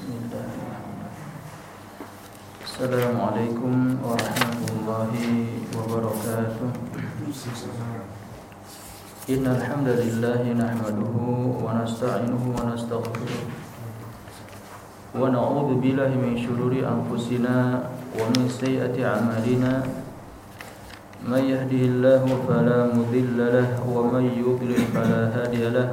بسم الله السلام عليكم ورحمة الله وبركاته. إن الحمد لله نحمده ونستعينه ونستغفره ونعوذ بالله من شرور أنفسنا ومن سيئة أعمالنا. من يهده الله فلا مذل له ومن يضلل فلا هادي له.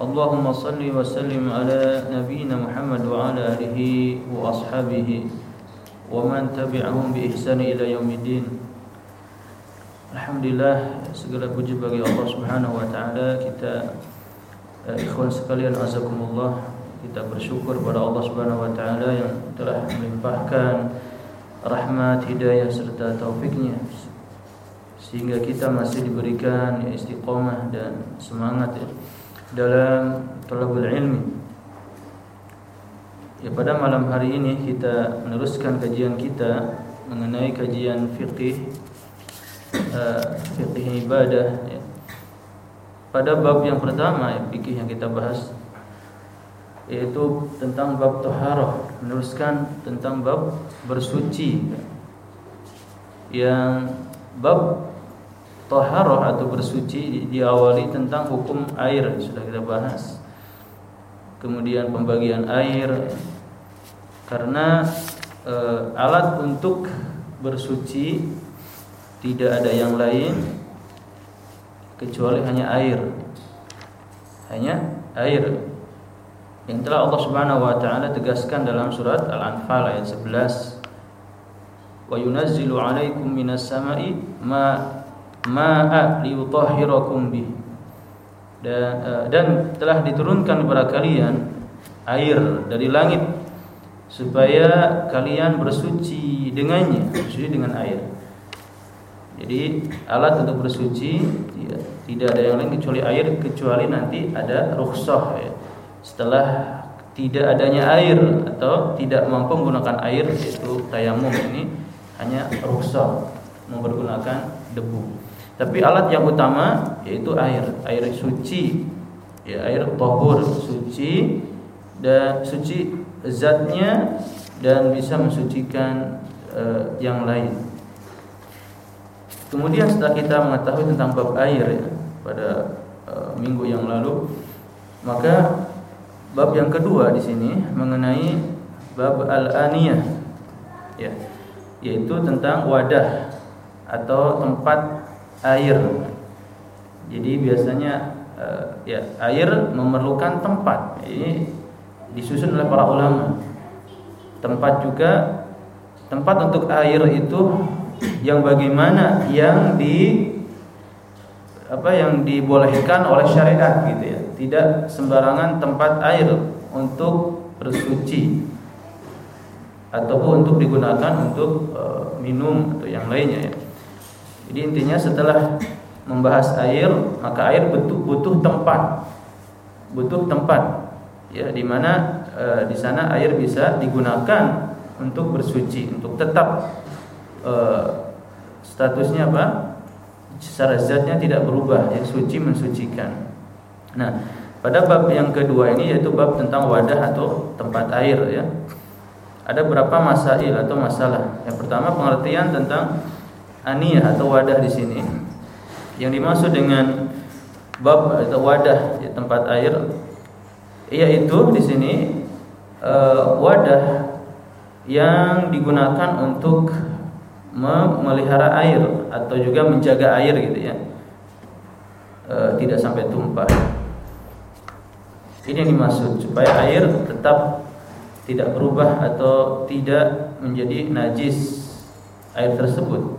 اللهم صل وسلم على نبينا محمد وعلى آله وأصحابه ومن تبعهم بإحسان إلى يوم الدين Alhamdulillah segala puji bagi Allah Subhanahu wa taala kita eh, ikhwan sekalian azakumullah kita bersyukur kepada Allah Subhanahu wa taala yang telah melimpahkan rahmat hidayah serta taufiknya sehingga kita masih diberikan istiqomah dan semangat ya dalam talabul ilmi. Ya pada malam hari ini kita meneruskan kajian kita mengenai kajian fikih uh, fikih ibadah ya. Pada bab yang pertama ya, fikih yang kita bahas yaitu tentang bab taharah, meneruskan tentang bab bersuci. Yang bab Taharah atau bersuci diawali tentang hukum air sudah kita bahas. Kemudian pembagian air karena e, alat untuk bersuci tidak ada yang lain kecuali hanya air. Hanya air. Yang telah Allah Subhanahu wa taala tegaskan dalam surat Al-Anfal ayat 11. Wa yunazzilu 'alaikum minas sama'i ma ma'a liyutahhirakum bih. Dan, uh, dan telah diturunkan kepada kalian air dari langit supaya kalian bersuci dengannya bersuci dengan air. Jadi alat untuk bersuci ya, tidak ada yang lain kecuali air kecuali nanti ada rukhsah ya. setelah tidak adanya air atau tidak mampu menggunakan air yaitu tayamum ini hanya rukhsah mempergunakan debu tapi alat yang utama yaitu air, air suci, ya air tohur suci dan suci zatnya dan bisa mensucikan uh, yang lain. Kemudian setelah kita mengetahui tentang bab air ya, pada uh, minggu yang lalu, maka bab yang kedua di sini mengenai bab al-aniyah, ya, yaitu tentang wadah atau tempat air. Jadi biasanya uh, ya air memerlukan tempat. Ini disusun oleh para ulama. Tempat juga tempat untuk air itu yang bagaimana yang di apa yang dibolehkan oleh syariat gitu ya. Tidak sembarangan tempat air untuk bersuci ataupun untuk digunakan untuk uh, minum atau yang lainnya ya. Jadi intinya setelah membahas air, maka air butuh butuh tempat. Butuh tempat. Ya, di mana e, di sana air bisa digunakan untuk bersuci, untuk tetap e, statusnya apa? secara zatnya tidak berubah ya suci mensucikan nah pada bab yang kedua ini yaitu bab tentang wadah atau tempat air ya ada berapa masail atau masalah yang pertama pengertian tentang aniyah atau wadah di sini. Yang dimaksud dengan bab atau wadah di tempat air yaitu di sini e, wadah yang digunakan untuk memelihara air atau juga menjaga air gitu ya. E, tidak sampai tumpah. Ini yang dimaksud supaya air tetap tidak berubah atau tidak menjadi najis air tersebut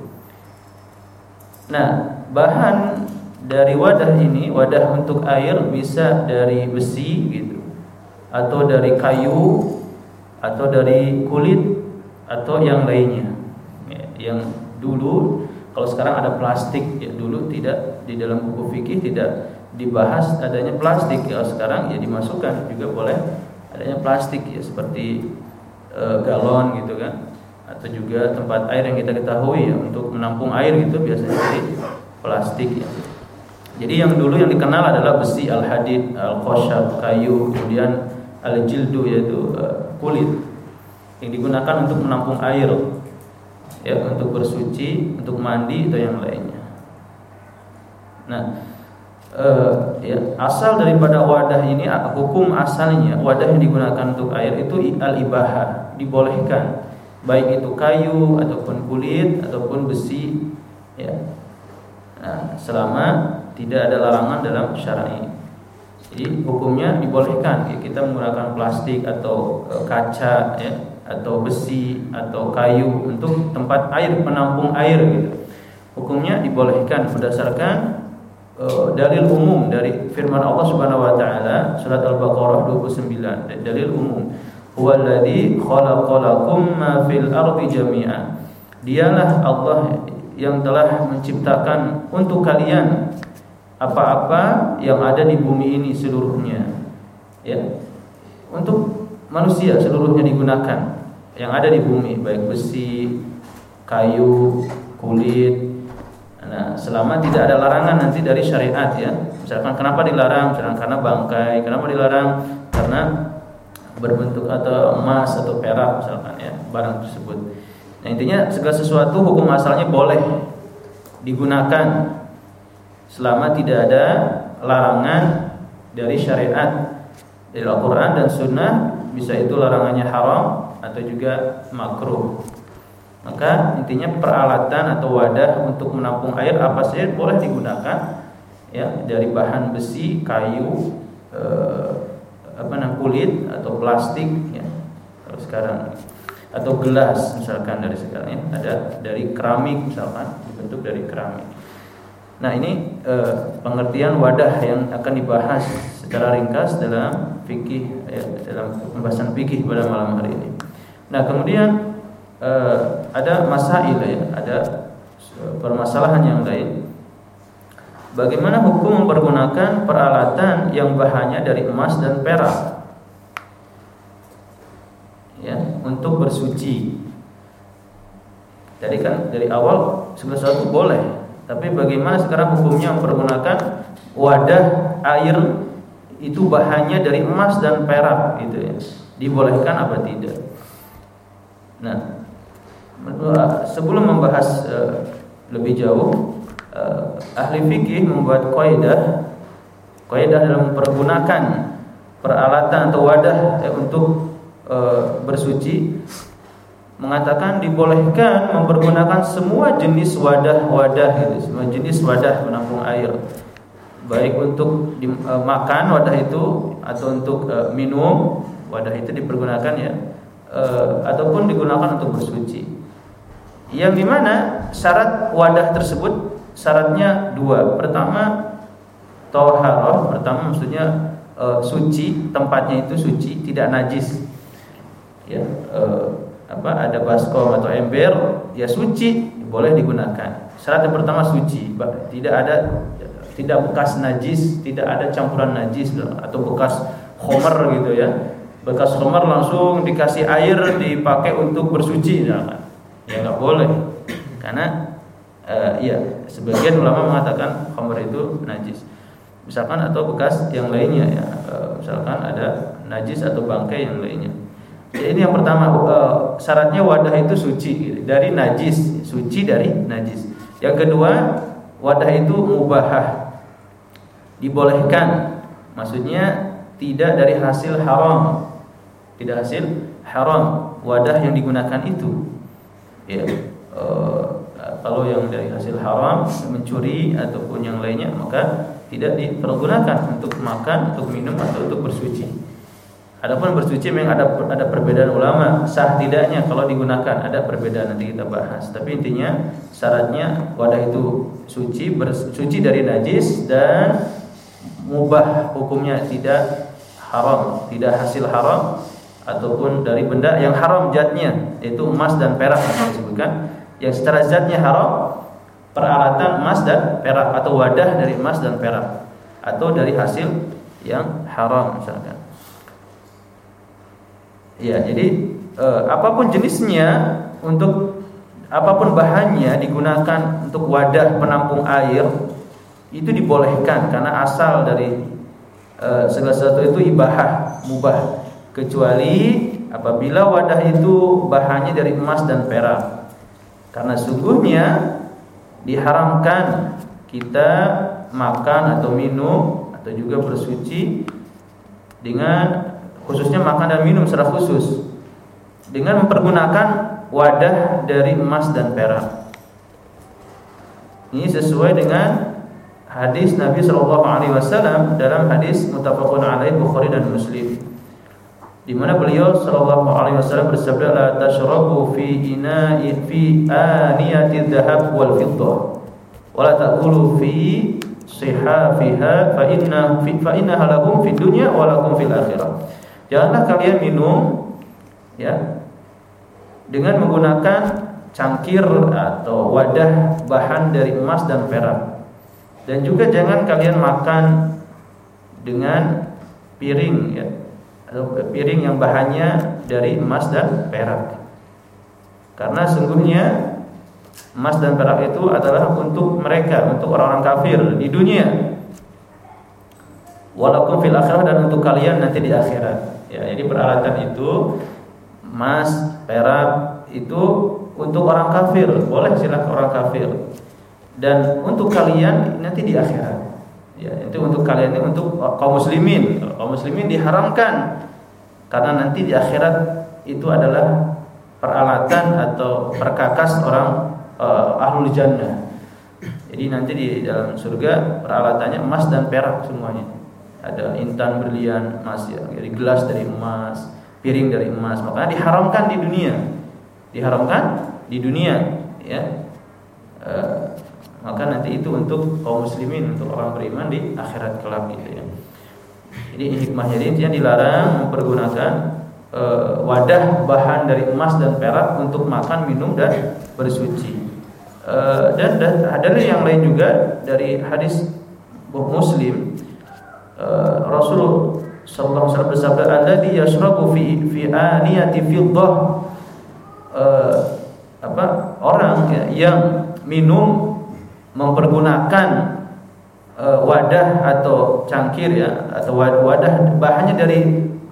nah bahan dari wadah ini wadah untuk air bisa dari besi gitu atau dari kayu atau dari kulit atau yang lainnya. Yang dulu kalau sekarang ada plastik ya dulu tidak di dalam buku fikih tidak dibahas adanya plastik ya sekarang ya dimasukkan juga boleh adanya plastik ya seperti e, galon gitu kan atau juga tempat air yang kita ketahui ya untuk menampung air gitu biasanya dari plastik ya. Jadi yang dulu yang dikenal adalah besi, al-hadid, al-khoshab, kayu, kemudian al-jildu yaitu e, kulit yang digunakan untuk menampung air ya untuk bersuci, untuk mandi atau yang lainnya. Nah, uh, ya, asal daripada wadah ini hukum asalnya wadah yang digunakan untuk air itu al ibaha dibolehkan baik itu kayu ataupun kulit ataupun besi ya. Nah, selama tidak ada larangan dalam syar'i. Jadi hukumnya dibolehkan. Ya, kita menggunakan plastik atau e, kaca ya atau besi atau kayu untuk tempat air penampung air gitu. Hukumnya dibolehkan berdasarkan uh, dalil umum dari firman Allah Subhanahu wa taala surat Al-Baqarah 29 dalil umum huwallazi khalaqalakum ma fil ardi jami'an dialah Allah yang telah menciptakan untuk kalian apa-apa yang ada di bumi ini seluruhnya ya untuk manusia seluruhnya digunakan yang ada di bumi baik besi, kayu, kulit. Nah, selama tidak ada larangan nanti dari syariat ya. Misalkan kenapa dilarang? Misalkan karena bangkai, kenapa dilarang? Karena berbentuk atau emas atau perak misalkan ya, barang tersebut. Nah, intinya segala sesuatu hukum asalnya boleh digunakan selama tidak ada larangan dari syariat dari Al-Qur'an dan Sunnah bisa itu larangannya haram atau juga makruh. Maka intinya peralatan atau wadah untuk menampung air apa saja boleh digunakan ya dari bahan besi, kayu, eh, apa namanya kulit atau plastik ya. Kalau sekarang atau gelas misalkan dari sekarang ya ada dari keramik misalkan dibentuk dari keramik. Nah ini eh, pengertian wadah yang akan dibahas secara ringkas dalam fikih ya, dalam pembahasan fikih pada malam hari ini. Nah, kemudian uh, ada masail ya, ada permasalahan yang lain. Bagaimana hukum mempergunakan peralatan yang bahannya dari emas dan perak? Ya, untuk bersuci. Jadi kan dari awal segala sesuatu boleh, tapi bagaimana sekarang hukumnya mempergunakan wadah air itu bahannya dari emas dan perak gitu ya. Dibolehkan apa tidak? Nah, sebelum membahas uh, lebih jauh, uh, ahli fikih membuat kaidah kaidah dalam mempergunakan peralatan atau wadah eh, untuk uh, bersuci mengatakan dibolehkan mempergunakan semua jenis wadah-wadah gitu, semua jenis wadah menampung air. Baik untuk dimakan wadah itu atau untuk uh, minum wadah itu dipergunakan ya uh, ataupun digunakan untuk bersuci. Yang di mana syarat wadah tersebut syaratnya dua. Pertama toharoh, pertama maksudnya uh, suci, tempatnya itu suci, tidak najis. Ya, uh, apa ada baskom atau ember, ya suci boleh digunakan. Syarat yang pertama suci, tidak ada tidak bekas najis, tidak ada campuran najis atau bekas homer gitu ya bekas khamar langsung dikasih air dipakai untuk bersuci. Ya nggak boleh. Karena uh, ya sebagian ulama mengatakan khamr itu najis. Misalkan atau bekas yang lainnya ya uh, misalkan ada najis atau bangkai yang lainnya. Ya, ini yang pertama uh, syaratnya wadah itu suci dari najis suci dari najis. Yang kedua wadah itu mubahah dibolehkan maksudnya tidak dari hasil haram. Tidak hasil haram wadah yang digunakan itu. Ya uh, kalau yang dari hasil haram mencuri ataupun yang lainnya maka tidak dipergunakan untuk makan, untuk minum atau untuk bersuci. Adapun bersuci memang ada ada perbedaan ulama sah tidaknya kalau digunakan ada perbedaan nanti kita bahas. Tapi intinya syaratnya wadah itu suci bersuci dari najis dan mubah hukumnya tidak haram, tidak hasil haram ataupun dari benda yang haram zatnya yaitu emas dan perak yang disebutkan yang secara zatnya haram peralatan emas dan perak atau wadah dari emas dan perak atau dari hasil yang haram misalkan. Ya, jadi eh, apa pun jenisnya untuk apa pun bahannya digunakan untuk wadah penampung air itu dibolehkan karena asal dari eh, segala sesuatu itu ibahah, mubah kecuali apabila wadah itu bahannya dari emas dan perak. Karena sungguhnya diharamkan kita makan atau minum atau juga bersuci dengan khususnya makan dan minum secara khusus dengan mempergunakan wadah dari emas dan perak. Ini sesuai dengan hadis Nabi Shallallahu Alaihi Wasallam dalam hadis mutafakun alaih Bukhari dan Muslim di mana beliau sallallahu alaihi wasallam bersabda la tashrabu fi ina'i fi aniyati dhahab wal fiddah wa la ta'kulu fi sihafiha fa inna fi fa innaha lakum fid dunya wa lakum fil akhirah. Janganlah kalian minum ya dengan menggunakan cangkir atau wadah bahan dari emas dan perak. Dan juga jangan kalian makan dengan piring ya piring yang bahannya dari emas dan perak. Karena sungguhnya emas dan perak itu adalah untuk mereka, untuk orang-orang kafir di dunia. Walaupun fil akhirah dan untuk kalian nanti di akhirat. Ya, jadi peralatan itu emas, perak itu untuk orang kafir, boleh silakan orang kafir. Dan untuk kalian nanti di akhirat. Ya, itu untuk kalian ini untuk kaum muslimin. Kaum muslimin diharamkan karena nanti di akhirat itu adalah peralatan atau perkakas orang uh, ahlul jannah. Jadi nanti di dalam surga peralatannya emas dan perak semuanya. Ada intan berlian emas ya, jadi gelas dari emas, piring dari emas. Makanya diharamkan di dunia. Diharamkan di dunia, ya. Uh, maka nanti itu untuk kaum muslimin untuk orang beriman di akhirat kelak gitu ya. Jadi hikmahnya ini intinya dilarang mempergunakan e, wadah bahan dari emas dan perak untuk makan minum dan bersuci. E, dan, dan ada yang lain juga dari hadis muslim. E, Rasul sallallahu alaihi wasallam bersabda alladhi yashrabu fi fi aniyati fiddah. Apa? Orang ya, yang minum mempergunakan uh, wadah atau cangkir ya atau wadah bahannya dari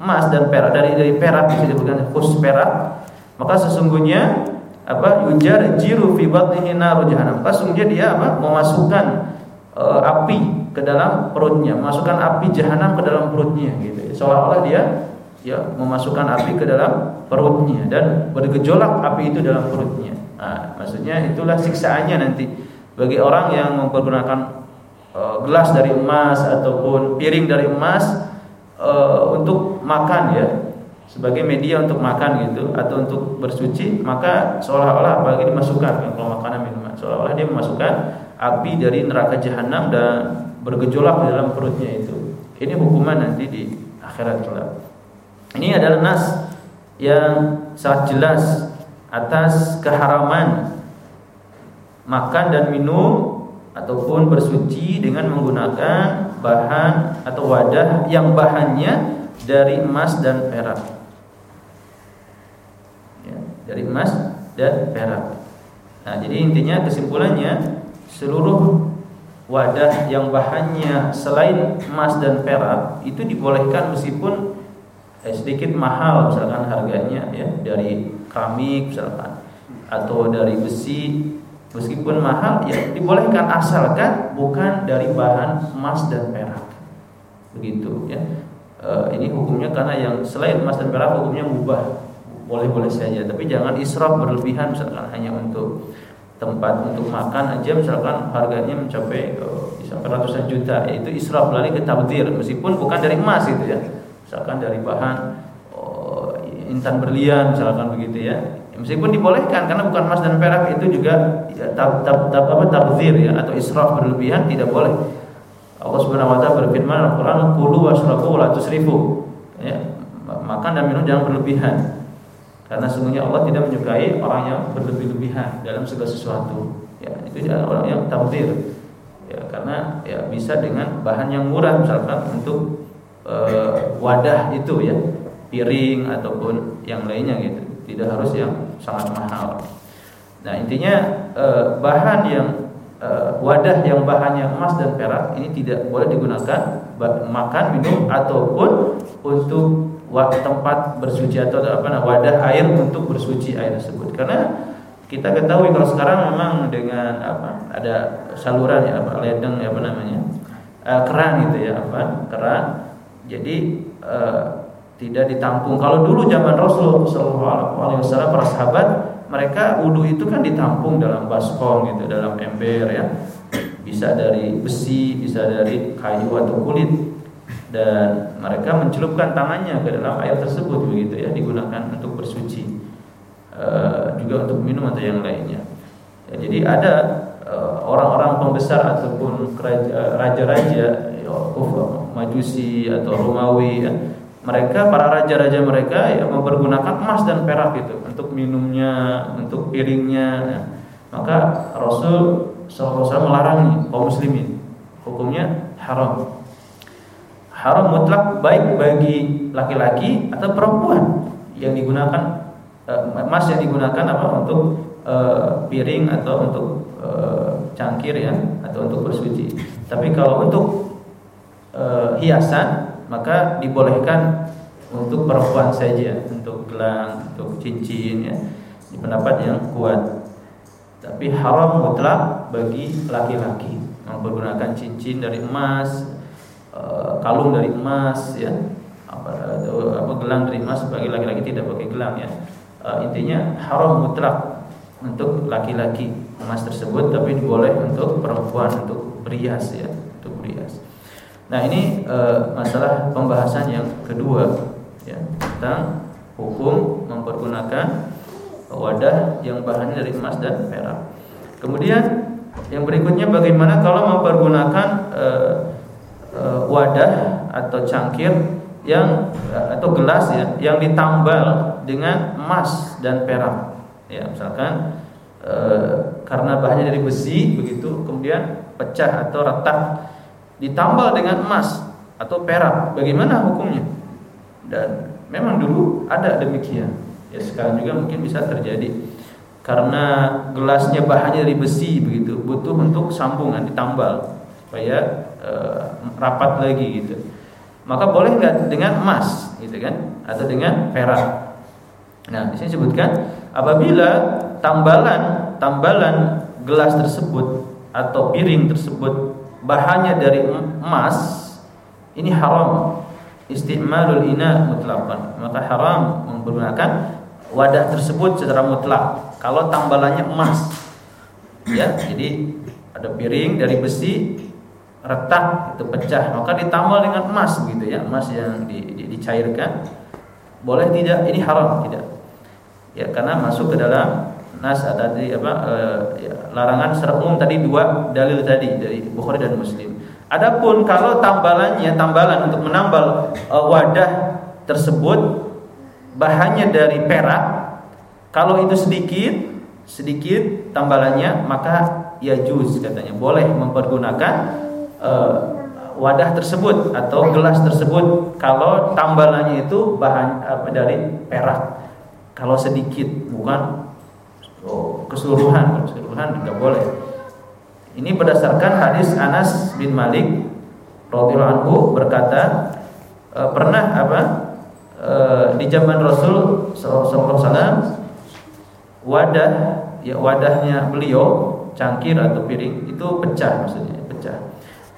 emas dan perak dari dari perak disebutkan khusus perak. Maka sesungguhnya apa yujar jiru fi batnihi naru jahannam. Maka sesungguhnya dia apa memasukkan uh, api ke dalam perutnya memasukkan api jahanam ke dalam perutnya gitu. Seolah-olah dia ya memasukkan api ke dalam perutnya dan bergejolak api itu dalam perutnya. Nah, maksudnya itulah siksaannya nanti bagi orang yang mempergunakan uh, gelas dari emas ataupun piring dari emas uh, untuk makan ya sebagai media untuk makan gitu atau untuk bersuci maka seolah-olah apalagi dimasukkan. Kalau makanan minuman seolah-olah dia memasukkan api dari neraka jahanam dan bergejolak di dalam perutnya itu. Ini hukuman nanti di akhirat kelak. Ini adalah nas yang sangat jelas atas keharaman makan dan minum ataupun bersuci dengan menggunakan bahan atau wadah yang bahannya dari emas dan perak. Ya, dari emas dan perak. Nah, jadi intinya kesimpulannya seluruh wadah yang bahannya selain emas dan perak itu dibolehkan meskipun eh, sedikit mahal misalkan harganya ya dari keramik misalkan atau dari besi meskipun mahal ya dibolehkan asalkan bukan dari bahan emas dan perak. Begitu ya. E, ini hukumnya karena yang selain emas dan perak hukumnya mubah. Boleh-boleh saja tapi jangan israf berlebihan misalkan hanya untuk tempat untuk makan aja misalkan harganya mencapai uh, sampai ratusan juta yaitu israf lari ke tabdir meskipun bukan dari emas itu ya. Misalkan dari bahan intan berlian misalkan begitu ya. Meskipun dibolehkan karena bukan emas dan perak itu juga ya, tab, tab, tab, apa tabdir ya atau israf berlebihan tidak boleh. Allah Subhanahu wa taala berfirman Al-Qur'an kulu washrabu wa la tusrifu. Ya makan dan minum jangan berlebihan. Karena sungguhnya Allah tidak menyukai orang yang berlebih-lebihan dalam segala sesuatu. Ya, itu orang yang tabdir. Ya, karena ya bisa dengan bahan yang murah misalkan untuk e, wadah itu ya, piring ataupun yang lainnya gitu. Tidak harus yang sangat mahal. Nah, intinya e, bahan yang e, wadah yang bahannya emas dan perak ini tidak boleh digunakan makan, minum ataupun untuk tempat bersuci atau apa nah, wadah air untuk bersuci air tersebut karena kita ketahui kalau sekarang memang dengan apa ada saluran ya apa ledeng ya apa namanya uh, keran gitu ya apa keran jadi tidak ditampung. Kalau dulu zaman Rasul Shallallahu Alaihi Wasallam para sahabat mereka wudhu itu kan ditampung dalam baskom gitu dalam ember ya. Bisa dari besi bisa dari kayu atau kulit. Dan mereka mencelupkan tangannya ke dalam air tersebut begitu ya digunakan untuk bersuci e, juga untuk minum atau yang lainnya. Ya, jadi ada eh, orang-orang pembesar ataupun raja-raja ya, majusi atau Romawi ya, mereka para raja-raja mereka ya mempergunakan emas dan perak itu untuk minumnya untuk piringnya ya. maka Rasul SAW melarang kaum muslimin hukumnya haram haram mutlak baik bagi laki-laki atau perempuan yang digunakan uh, emas yang digunakan apa untuk uh, piring atau untuk uh, cangkir ya atau untuk bersuci. Tapi kalau untuk uh, hiasan maka dibolehkan untuk perempuan saja, untuk gelang, untuk cincin ya. Di pendapat yang kuat. Tapi haram mutlak bagi laki-laki menggunakan cincin dari emas, Eh, kalung dari emas ya apa, apa gelang dari emas bagi laki-laki tidak pakai gelang ya uh, intinya haram mutlak untuk laki-laki emas tersebut tapi boleh untuk perempuan untuk berias ya nah ini uh, masalah pembahasan yang kedua ya tentang hukum mempergunakan wadah yang bahannya dari emas dan perak kemudian yang berikutnya bagaimana kalau mempergunakan uh, uh, wadah atau cangkir yang atau gelas ya yang ditambal dengan emas dan perak. Ya, misalkan uh, karena bahannya dari besi begitu kemudian pecah atau retak ditambal dengan emas atau perak. Bagaimana hukumnya? Dan memang dulu ada demikian. Ya sekarang juga mungkin bisa terjadi karena gelasnya bahannya dari besi begitu butuh untuk sambungan ditambal supaya uh, rapat lagi gitu. Maka boleh nggak dengan emas gitu kan atau dengan perak. Nah, di sini sebutkan apabila tambalan tambalan gelas tersebut atau piring tersebut bahannya dari emas ini haram. Istimalul ina mutlaqan maka haram menggunakan wadah tersebut secara mutlak. Kalau tambalannya emas. Ya jadi ada piring dari besi retak itu pecah. Maka ditambal dengan emas gitu ya emas yang di, di, dicairkan. Boleh tidak? Ini haram tidak. Ya karena masuk ke dalam nas tadi apa e, larangan secara umum tadi dua dalil tadi dari Bukhari dan Muslim. Adapun kalau tambalannya tambalan untuk menambal e, wadah tersebut bahannya dari perak kalau itu sedikit sedikit tambalannya maka ya juz katanya. Boleh mempergunakan uh, wadah tersebut atau gelas tersebut kalau tambalannya itu bahan apa dari perak. Kalau sedikit bukan oh, keseluruhan keseluruhan nggak boleh. Ini berdasarkan hadis Anas bin Malik radhiyallahu anhu berkata e, pernah apa e, di zaman Rasul sallallahu alaihi wasallam wadah ya wadahnya beliau cangkir atau piring itu pecah maksudnya pecah.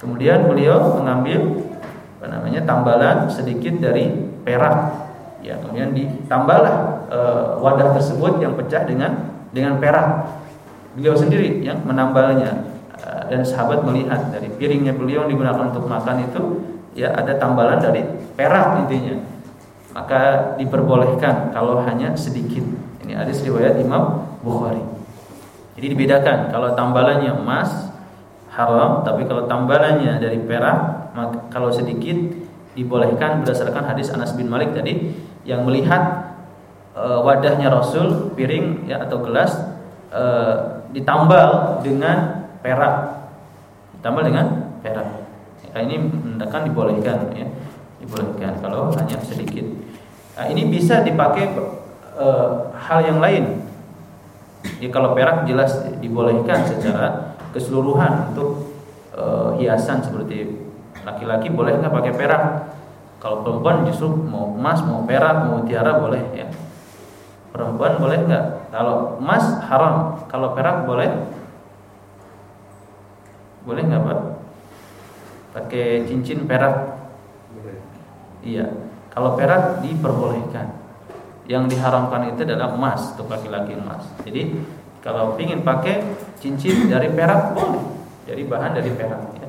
Kemudian beliau mengambil apa namanya tambalan sedikit dari perak. Ya kemudian ditambahlah e, wadah tersebut yang pecah dengan dengan perak. Beliau sendiri yang menambalnya. Eh, dan sahabat melihat dari piringnya beliau yang digunakan untuk makan itu ya ada tambalan dari perak intinya. Maka diperbolehkan kalau hanya sedikit. Ini hadis riwayat Imam Bukhari. Jadi dibedakan kalau tambalannya emas haram tapi kalau tambalannya dari perak maka kalau sedikit dibolehkan berdasarkan hadis Anas bin Malik tadi yang melihat e, wadahnya Rasul piring ya atau gelas e, ditambal dengan perak. Ditambah dengan perak. Nah, ini menandakan dibolehkan ya. Dibolehkan kalau hanya sedikit. Nah, ini bisa dipakai e, hal yang lain. Ya kalau perak jelas dibolehkan secara keseluruhan untuk e, hiasan seperti laki-laki boleh nggak pakai perak? Kalau perempuan justru mau emas mau perak mau tiara boleh ya perempuan boleh nggak kalau emas haram kalau perak boleh boleh nggak pak? Pakai cincin perak? Boleh. Iya. Kalau perak diperbolehkan. Yang diharamkan itu adalah emas untuk laki-laki emas. Jadi kalau ingin pakai cincin dari perak boleh, dari bahan dari perak. Ya.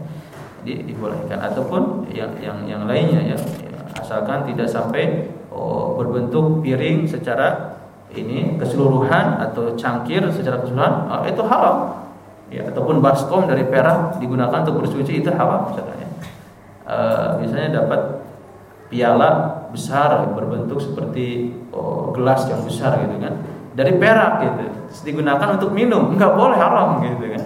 Jadi dibolehkan. Ataupun yang yang yang lainnya ya, ya asalkan tidak sampai oh, berbentuk piring secara ini keseluruhan atau cangkir secara keseluruhan oh, itu haram. Ya ataupun baskom dari perak digunakan untuk bersuci itu haram misalnya. E, biasanya dapat piala besar berbentuk seperti oh, gelas yang besar gitu kan. Dari perak gitu. Digunakan untuk minum. Nggak boleh haram gitu kan.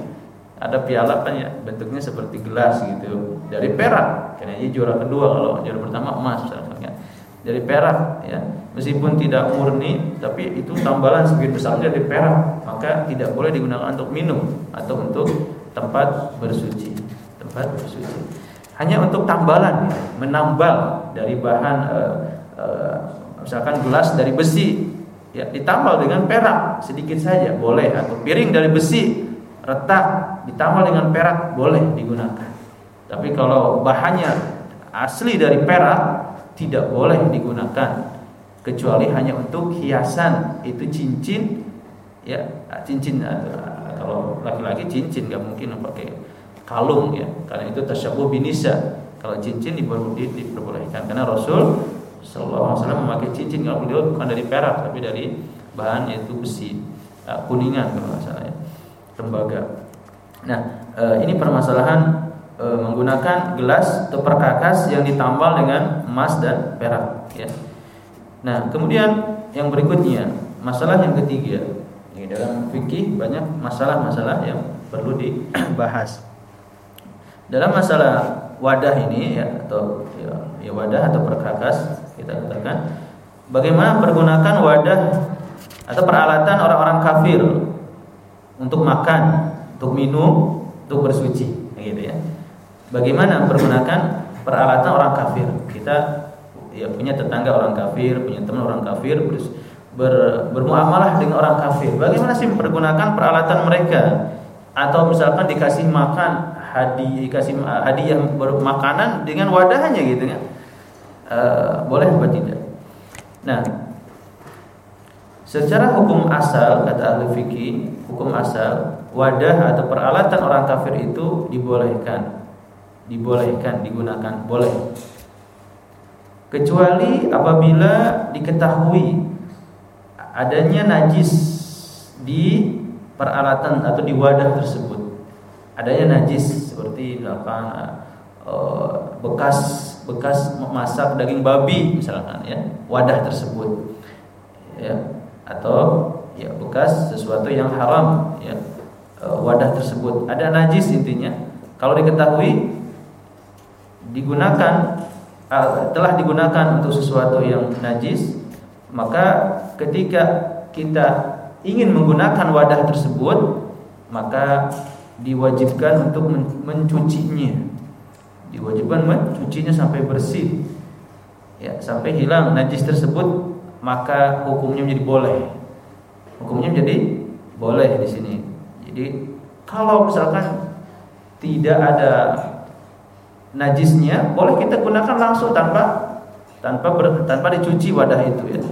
Ada piala kan ya bentuknya seperti gelas gitu. Dari perak. Karena ini juara kedua kalau juara pertama emas misalnya dari perak ya. Meskipun tidak murni tapi itu tambalan sebagian besarnya dari perak maka tidak boleh digunakan untuk minum atau untuk tempat bersuci tempat bersuci. Hanya untuk tambalan menambal dari bahan uh, uh, misalkan gelas dari besi ya ditambal dengan perak sedikit saja boleh atau piring dari besi retak ditambal dengan perak boleh digunakan. Tapi kalau bahannya asli dari perak tidak boleh digunakan kecuali hanya untuk hiasan. Itu cincin ya cincin eh, kalau laki-laki cincin nggak mungkin pakai kalung ya. Karena itu tasyabuh binisa kalau cincin diperbolehkan. Karena Rasul Sallallahu Alaihi memakai cincin. Kalau beliau bukan dari perak tapi dari bahan yaitu besi uh, kuningan kalau nggak salah ya tembaga. Nah uh, ini permasalahan e, menggunakan gelas atau perkakas yang ditambal dengan emas dan perak ya. Nah, kemudian yang berikutnya, masalah yang ketiga. Ini dalam fikih banyak masalah-masalah yang perlu dibahas. Dalam masalah wadah ini ya atau ya, ya wadah atau perkakas kita katakan bagaimana pergunakan wadah atau peralatan orang-orang kafir untuk makan, untuk minum, untuk bersuci. Bagaimana pergunakan peralatan orang kafir? Kita ya punya tetangga orang kafir, punya teman orang kafir, ber, ber, bermuamalah dengan orang kafir. Bagaimana sih mempergunakan peralatan mereka? Atau misalkan dikasih makan hadiah, dikasih hadiah makanan dengan wadahnya gitu kan? E, boleh apa tidak? Nah, secara hukum asal kata ahli fikih, hukum asal wadah atau peralatan orang kafir itu dibolehkan dibolehkan digunakan boleh. Kecuali apabila diketahui adanya najis di peralatan atau di wadah tersebut. Adanya najis seperti apa uh, bekas bekas masak daging babi misalkan ya wadah tersebut ya atau ya bekas sesuatu yang haram ya uh, wadah tersebut. Ada najis intinya. Kalau diketahui digunakan uh, telah digunakan untuk sesuatu yang najis maka ketika kita ingin menggunakan wadah tersebut maka diwajibkan untuk mencucinya. Diwajibkan mencucinya sampai bersih. Ya sampai hilang najis tersebut maka hukumnya menjadi boleh. Hukumnya menjadi boleh di sini. Jadi kalau misalkan tidak ada najisnya boleh kita gunakan langsung tanpa tanpa ber, tanpa dicuci wadah itu ya.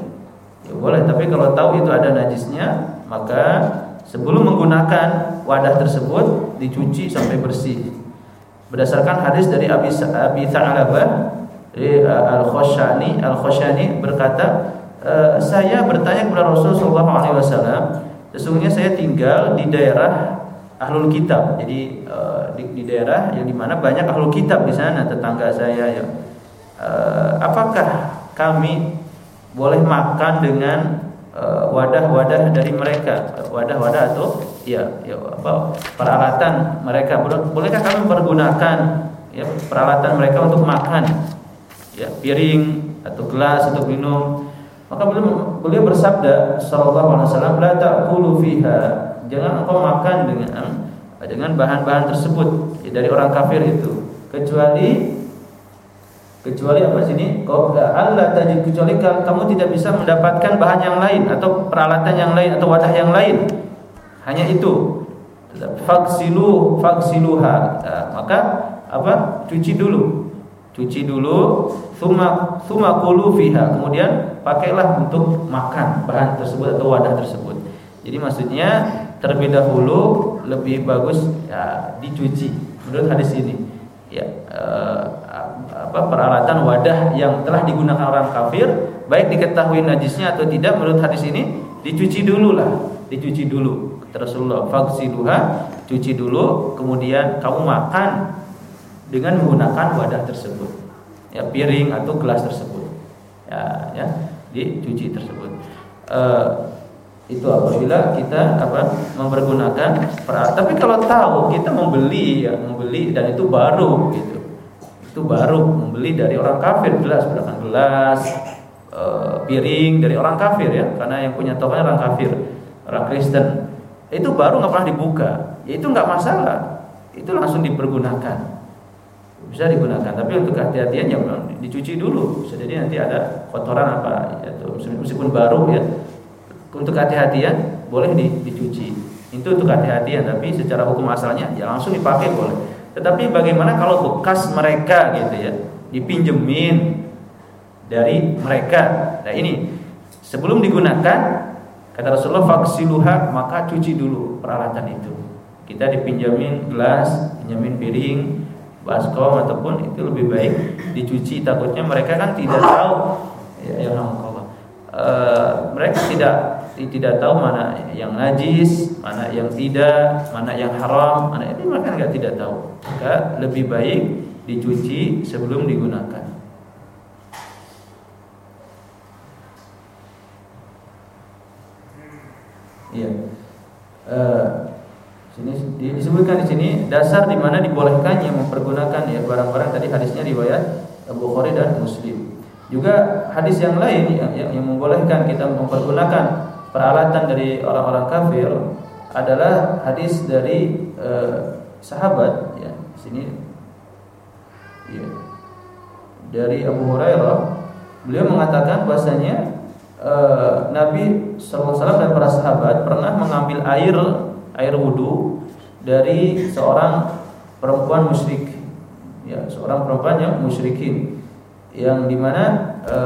Ya boleh tapi kalau tahu itu ada najisnya maka sebelum menggunakan wadah tersebut dicuci sampai bersih. Berdasarkan hadis dari Abi Abi Tha'labah dari uh, Al-Khashani Al-Khashani berkata uh, saya bertanya kepada Rasul sallallahu alaihi sesungguhnya saya tinggal di daerah ahlul kitab. Jadi uh, di, di daerah yang di mana banyak ahlul kitab di sana tetangga saya ya uh, apakah kami boleh makan dengan wadah-wadah dari mereka? Wadah-wadah atau ya, ya apa peralatan mereka? Bolehkah kami pergunakan ya peralatan mereka untuk makan? Ya piring atau gelas untuk minum. Maka beliau beliau bersabda sallallahu alaihi wasallam la fiha jangan engkau makan dengan dengan bahan-bahan tersebut dari orang kafir itu kecuali kecuali apa sini Allah tadi kecuali kamu tidak bisa mendapatkan bahan yang lain atau peralatan yang lain atau wadah yang lain hanya itu. Faksilu faksiluha. Nah, maka apa? Cuci dulu. Cuci dulu, thumma thumma kulu fiha. Kemudian pakailah untuk makan bahan tersebut atau wadah tersebut. Jadi maksudnya terlebih dahulu lebih bagus ya, dicuci menurut hadis ini. Ya, eh, apa peralatan wadah yang telah digunakan orang kafir baik diketahui najisnya atau tidak menurut hadis ini dicuci dulu lah, dicuci dulu. Rasulullah faksiluha cuci dulu kemudian kamu makan dengan menggunakan wadah tersebut ya piring atau gelas tersebut ya ya dicuci tersebut uh, itu apabila kita apa mempergunakan peralatan. Tapi kalau tahu kita membeli ya membeli dan itu baru gitu. Itu baru membeli dari orang kafir gelas bahkan gelas uh, piring dari orang kafir ya. Karena yang punya tokonya orang kafir orang Kristen. Itu baru nggak pernah dibuka. Ya itu nggak masalah. Itu langsung dipergunakan. Bisa digunakan. Tapi untuk hati-hatian ya dicuci dulu. Bisa jadi nanti ada kotoran apa ya, meskipun baru ya untuk hati-hatian boleh dicuci itu untuk hati-hatian tapi secara hukum asalnya ya langsung dipakai boleh tetapi bagaimana kalau bekas mereka gitu ya dipinjemin dari mereka nah ini sebelum digunakan Kata Rasulullah faksiluha maka cuci dulu peralatan itu. Kita dipinjamin gelas, pinjamin piring, baskom ataupun itu lebih baik dicuci takutnya mereka kan tidak tahu ya, ya Allah. E, mereka tidak tidak tahu mana yang najis, mana yang tidak, mana yang haram, mana ini mereka nggak tidak tahu. Maka lebih baik dicuci sebelum digunakan. Iya. Uh, sini disebutkan di sini dasar di mana dibolehkannya mempergunakan ya barang-barang tadi hadisnya riwayat Abu Bukhari dan Muslim. Juga hadis yang lain yang, yang membolehkan kita mempergunakan peralatan dari orang-orang kafir adalah hadis dari uh, sahabat ya sini. Ya, dari Abu Hurairah beliau mengatakan bahasanya Eh, Nabi SAW dan para sahabat pernah mengambil air air wudhu dari seorang perempuan musyrik, ya seorang perempuan yang musyrikin, yang di mana e,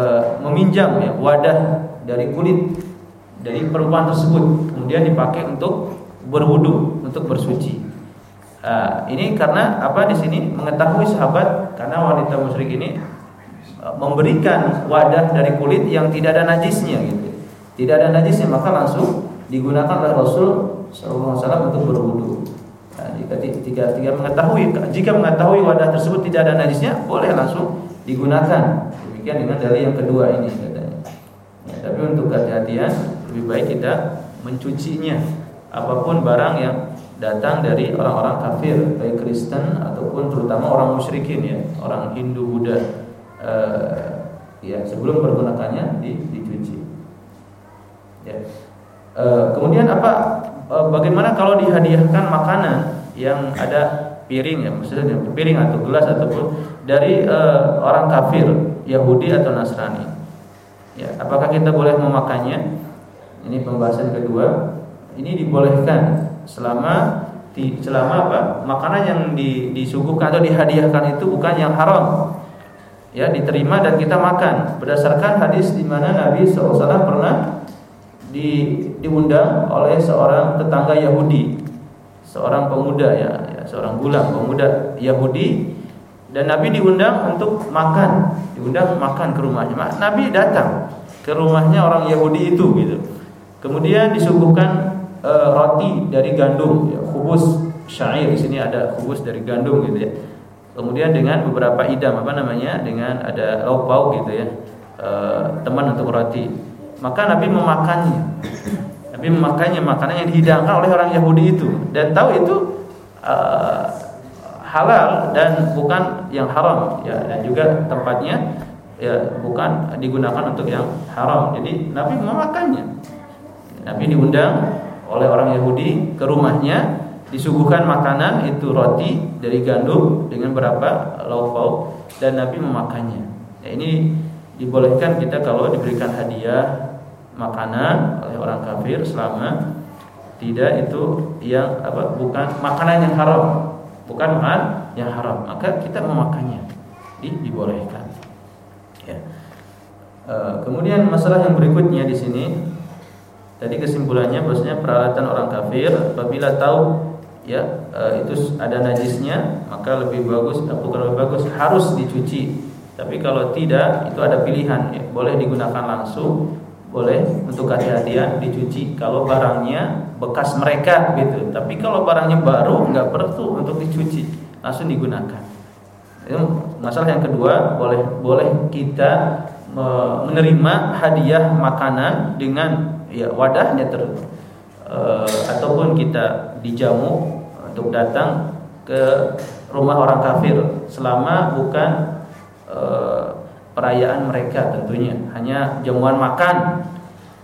meminjam ya wadah dari kulit dari perempuan tersebut, kemudian dipakai untuk berwudhu, untuk bersuci. Nah, ini karena apa di sini mengetahui sahabat karena wanita musyrik ini memberikan wadah dari kulit yang tidak ada najisnya gitu. Tidak ada najisnya maka langsung digunakan oleh Rasul SAW untuk berwudu. Nah, jika tiga, tiga mengetahui jika mengetahui wadah tersebut tidak ada najisnya boleh langsung digunakan. Demikian dengan dalil yang kedua ini. Ya, tapi untuk kehati-hatian lebih baik kita mencucinya apa pun barang yang datang dari orang-orang kafir baik Kristen ataupun terutama orang musyrikin ya orang Hindu Buddha uh, ya sebelum pergunakannya di, dicuci. Ya. E, kemudian apa? E, bagaimana kalau dihadiahkan makanan yang ada piring ya, maksudnya piring atau gelas ataupun dari e, orang kafir, Yahudi atau Nasrani. Ya, apakah kita boleh memakannya? Ini pembahasan kedua. Ini dibolehkan selama di, selama apa? Makanan yang di, disuguhkan atau dihadiahkan itu bukan yang haram. Ya, diterima dan kita makan berdasarkan hadis di mana Nabi SAW pernah di, diundang oleh seorang tetangga Yahudi, seorang pemuda ya, ya seorang gulam pemuda Yahudi dan Nabi diundang untuk makan, diundang makan ke rumahnya. Nabi datang ke rumahnya orang Yahudi itu gitu. Kemudian disuguhkan e, roti dari gandum, ya, khubus syair di sini ada khubus dari gandum gitu ya. Kemudian dengan beberapa idam apa namanya? Dengan ada lauk pauk gitu ya. E, teman untuk roti. Maka Nabi memakannya. Nabi memakannya makanan yang dihidangkan oleh orang Yahudi itu dan tahu itu e, halal dan bukan yang haram ya dan juga tempatnya ya bukan digunakan untuk yang haram. Jadi Nabi memakannya. Nabi diundang oleh orang Yahudi ke rumahnya disuguhkan makanan itu roti dari gandum dengan berapa pauk dan Nabi memakannya. Ya, ini dibolehkan kita kalau diberikan hadiah makanan oleh orang kafir selama tidak itu yang apa bukan makanan yang haram, bukan makanan yang haram, maka kita memakannya. Di, dibolehkan. Ya. E, kemudian masalah yang berikutnya di sini jadi kesimpulannya bahwasanya peralatan orang kafir apabila tahu ya e, itu ada najisnya maka lebih bagus bukan lebih bagus harus dicuci. Tapi kalau tidak itu ada pilihan ya, boleh digunakan langsung, boleh untuk hati-hatian dicuci kalau barangnya bekas mereka gitu. Tapi kalau barangnya baru nggak perlu untuk dicuci, langsung digunakan. Itu masalah yang kedua, boleh boleh kita menerima hadiah makanan dengan ya wadahnya ter uh, ataupun kita dijamu untuk datang ke rumah orang kafir selama bukan uh, perayaan mereka tentunya hanya jamuan makan.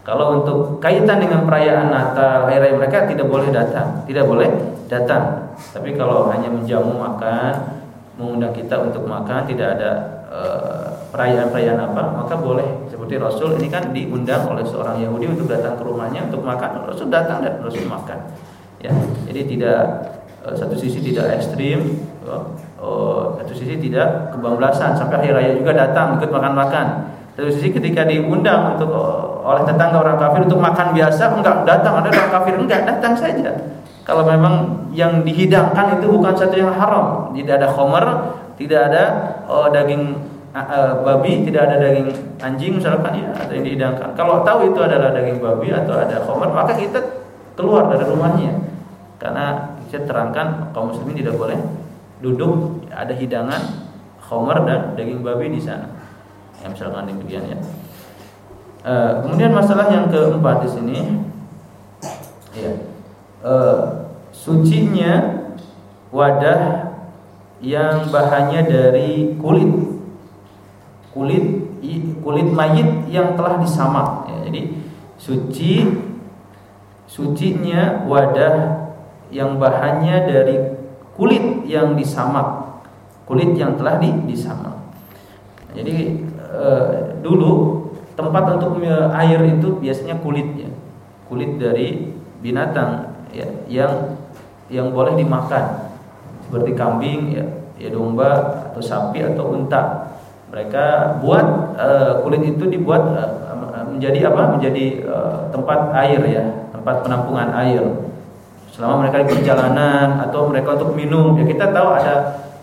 Kalau untuk kaitan dengan perayaan Natal hari raya mereka tidak boleh datang tidak boleh datang. Tapi kalau hanya menjamu makan mengundang kita untuk makan tidak ada uh, perayaan-perayaan apa maka boleh. Seperti Rasul ini kan diundang oleh seorang Yahudi untuk datang ke rumahnya untuk makan. Rasul datang dan Rasul makan. Ya jadi tidak eh, satu sisi tidak ekstrim oh, oh, satu sisi tidak kebablasan. Sampai hari raya juga datang ikut makan-makan. Satu sisi ketika diundang untuk oh, oleh tetangga orang kafir untuk makan biasa enggak. Datang ada orang kafir enggak. Datang saja. Kalau memang yang dihidangkan itu bukan satu yang haram. Tidak ada khomer tidak ada oh, daging babi tidak ada daging anjing misalkan ya atau yang dihidangkan. Kalau tahu itu adalah daging babi atau ada khamar maka kita keluar dari rumahnya. Karena saya terangkan kaum muslimin tidak boleh duduk ada hidangan khamar dan daging babi di sana. Ya misalkan demikian ya. Uh, kemudian masalah yang keempat di sini ya. Uh, sucinya wadah yang bahannya dari kulit kulit kulit mayit yang telah disamak. Ya, jadi suci sucinya wadah yang bahannya dari kulit yang disamak. Kulit yang telah di, disamak. Jadi e, dulu tempat untuk air itu biasanya kulit ya. Kulit dari binatang ya yang yang boleh dimakan. Seperti kambing ya, ya domba atau sapi atau unta mereka buat uh, kulit itu dibuat uh, menjadi apa? Menjadi uh, tempat air ya, tempat penampungan air. Selama mereka di perjalanan atau mereka untuk minum, ya kita tahu ada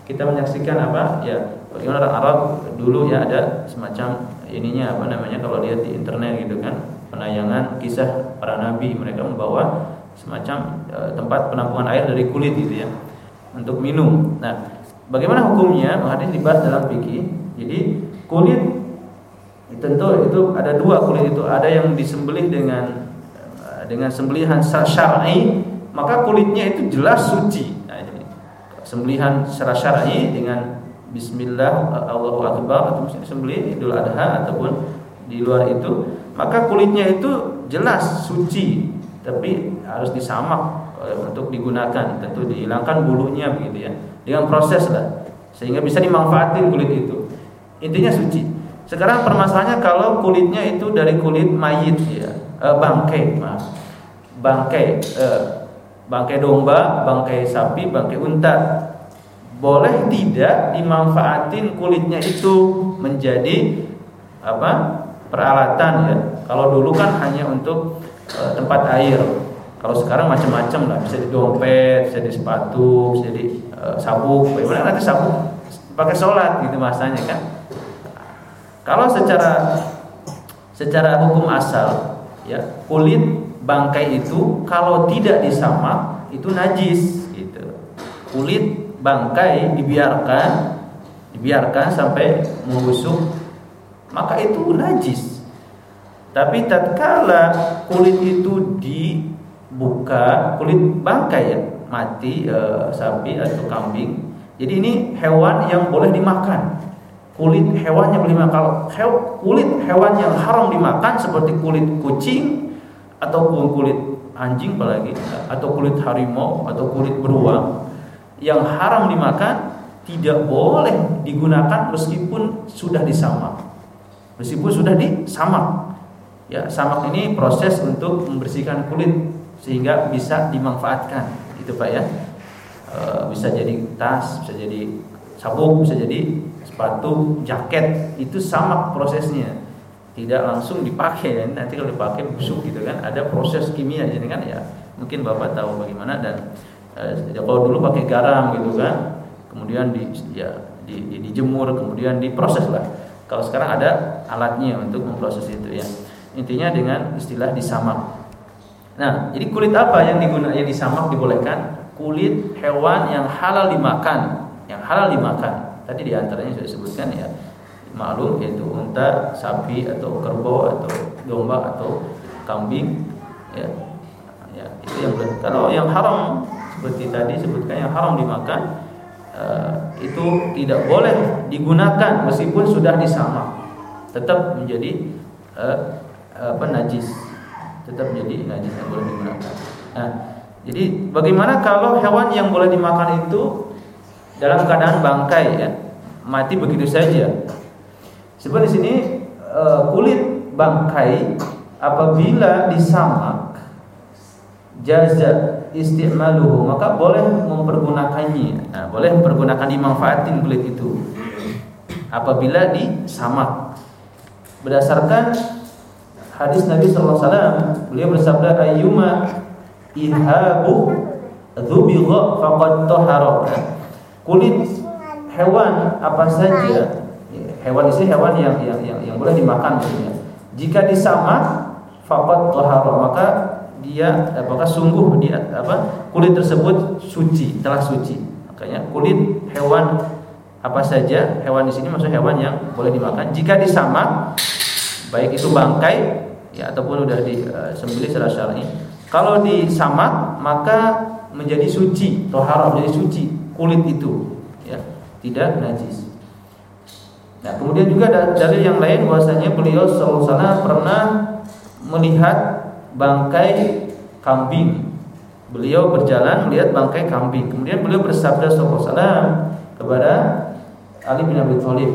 kita menyaksikan apa? Ya, bagaimana orang Arab dulu ya ada semacam ininya apa namanya kalau lihat di internet gitu kan, penayangan kisah para nabi mereka membawa semacam uh, tempat penampungan air dari kulit gitu ya untuk minum. Nah, bagaimana hukumnya? Hadis dibahas dalam fikih jadi kulit tentu itu ada dua kulit itu, ada yang disembelih dengan dengan sembelihan syar'i, maka kulitnya itu jelas suci. Nah, ini. Sembelihan secara syar'i dengan bismillah Allahu akbar atau sembelih Idul Adha ataupun di luar itu, maka kulitnya itu jelas suci tapi harus disamak eh, untuk digunakan tentu dihilangkan bulunya begitu ya. Dengan proses lah sehingga bisa dimanfaatin kulit itu intinya suci. Sekarang permasalahannya kalau kulitnya itu dari kulit mayit ya. Eh, bangkai maaf. Bangkai eh, bangkai domba bangkai sapi bangkai unta. Boleh tidak dimanfaatin kulitnya itu menjadi apa peralatan ya? Kalau dulu kan hanya untuk e, tempat air. Kalau sekarang macam-macam lah. Bisa di dompet bisa di sepatu bisa di e, sabuk bagaimana? Nanti sabuk pakai sholat gitu masanya kan kalau secara secara hukum asal ya kulit bangkai itu kalau tidak disamak itu najis gitu. Kulit bangkai dibiarkan dibiarkan sampai membusuk maka itu najis. Tapi tatkala kulit itu dibuka kulit bangkai ya mati e, sapi atau kambing jadi ini hewan yang boleh dimakan kulit hewan yang boleh dimakan kalau hew, kulit hewan yang haram dimakan seperti kulit kucing ataupun kulit anjing apalagi atau kulit harimau atau kulit beruang yang haram dimakan tidak boleh digunakan meskipun sudah disamak. Meskipun sudah disamak. Ya, samak ini proses untuk membersihkan kulit sehingga bisa dimanfaatkan. Itu Pak ya. E, bisa jadi tas, bisa jadi sabuk, bisa jadi sepatu, jaket, itu samak prosesnya. Tidak langsung dipakai ya. Nanti kalau dipakai busuk gitu kan, ada proses kimia jadi kan ya. Mungkin Bapak tahu bagaimana dan eh, kalau dulu pakai garam gitu kan kemudian di ya di, di, dijemur kemudian diproses lah kalau sekarang ada alatnya untuk memproses itu ya intinya dengan istilah disamak nah jadi kulit apa yang digunakan yang disamak dibolehkan kulit hewan yang halal dimakan yang halal dimakan tadi di antaranya sudah disebutkan ya maklum yaitu unta sapi atau kerbau atau domba atau kambing ya. Ya itu yang boleh. Kalau yang haram seperti tadi sebutkan yang haram dimakan uh, itu tidak boleh digunakan meskipun sudah disamak tetap menjadi uh, apa najis. Tetap menjadi najis yang boleh digunakan. Nah jadi bagaimana kalau hewan yang boleh dimakan itu dalam keadaan bangkai ya. Mati begitu saja. Seperti sini uh, kulit bangkai apabila disamak jaza istimaluhu maka boleh mempergunakannya. Nah, boleh mempergunakan dimanfaatin kulit itu. Apabila disamak. Berdasarkan hadis Nabi SAW beliau bersabda ayyuma ihabu dhubigha faqad kulit hewan apa saja. Hewan. Ini hewan yang yang yang, yang boleh dimakan maksudnya. Jika disamak faqad tahara maka dia apakah sungguh dia apa kulit tersebut suci telah suci. Makanya kulit hewan apa saja hewan di sini maksudnya hewan yang boleh dimakan. Jika disamak baik itu bangkai ya ataupun sudah disembelih secara syar'i kalau disamak maka menjadi suci tohara menjadi suci kulit itu ya tidak najis nah kemudian juga dari yang lain bahwasanya beliau sallallahu pernah melihat bangkai kambing. Beliau berjalan melihat bangkai kambing. Kemudian beliau bersabda sallallahu kepada Ali bin Abi Thalib.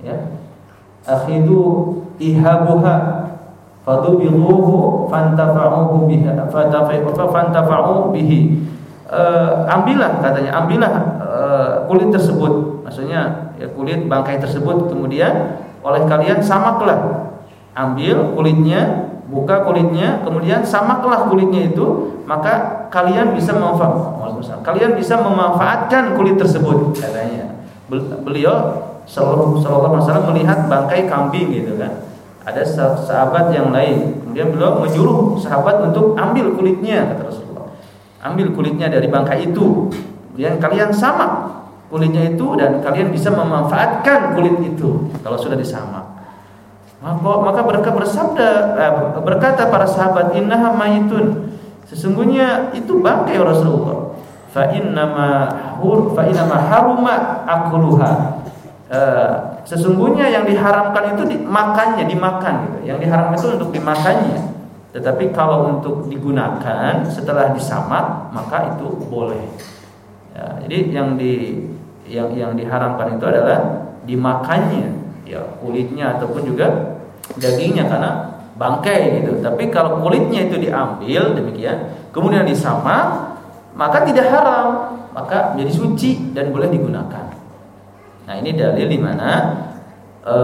Ya. Akhidu ihabuha fadubighuhu fantafa'uhu biha fantafa'u bihi. Uh, ambillah katanya, ambillah uh, kulit tersebut. Maksudnya ya kulit bangkai tersebut kemudian oleh kalian samaklah. Ambil kulitnya buka kulitnya, kemudian samaklah kulitnya itu, maka kalian bisa memanfaatkan, kalian bisa memanfaatkan kulit tersebut katanya. Beliau Sallallahu Alaihi melihat bangkai kambing gitu kan. Ada sahabat yang lain, kemudian beliau menyuruh sahabat untuk ambil kulitnya kata Rasulullah. Ambil kulitnya dari bangkai itu, kemudian kalian samak kulitnya itu dan kalian bisa memanfaatkan kulit itu kalau sudah disamak. Maka mereka bersabda eh, berkata para sahabat innaha mayitun. Sesungguhnya itu bangkai Rasulullah. Fa innama hur fa innama haruma akuluha. Uh, sesungguhnya yang diharamkan itu dimakannya, dimakan gitu. Yang diharamkan itu untuk dimakannya. Tetapi kalau untuk digunakan setelah disamak maka itu boleh. Ya, jadi yang di yang yang diharamkan itu adalah dimakannya ya kulitnya ataupun juga dagingnya karena bangkai gitu. Tapi kalau kulitnya itu diambil demikian, kemudian disamak, maka tidak haram, maka menjadi suci dan boleh digunakan. Nah ini dalil di mana e,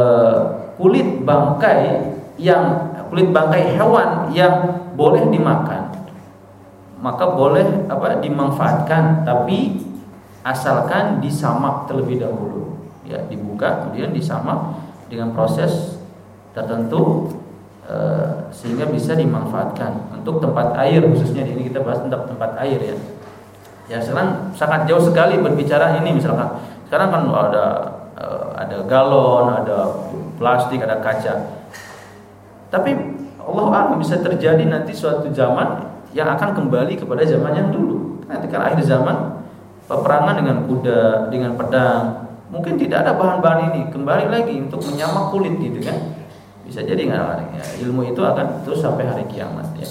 kulit bangkai yang kulit bangkai hewan yang boleh dimakan. Maka boleh apa dimanfaatkan tapi asalkan disamak terlebih dahulu. Ya dibuka kemudian disamak dengan proses tertentu e, sehingga bisa dimanfaatkan untuk tempat air khususnya ini kita bahas tentang tempat air ya. Ya sekarang sangat jauh sekali berbicara ini misalkan. Sekarang kan ada e, ada galon ada plastik ada kaca tapi Allah alam bisa terjadi nanti suatu zaman yang akan kembali kepada zaman yang dulu. Nanti kan akhir zaman peperangan dengan kuda, dengan pedang, mungkin tidak ada bahan-bahan ini kembali lagi untuk menyamak kulit gitu kan. Bisa jadi nggak ya, ilmu itu akan terus sampai hari kiamat ya.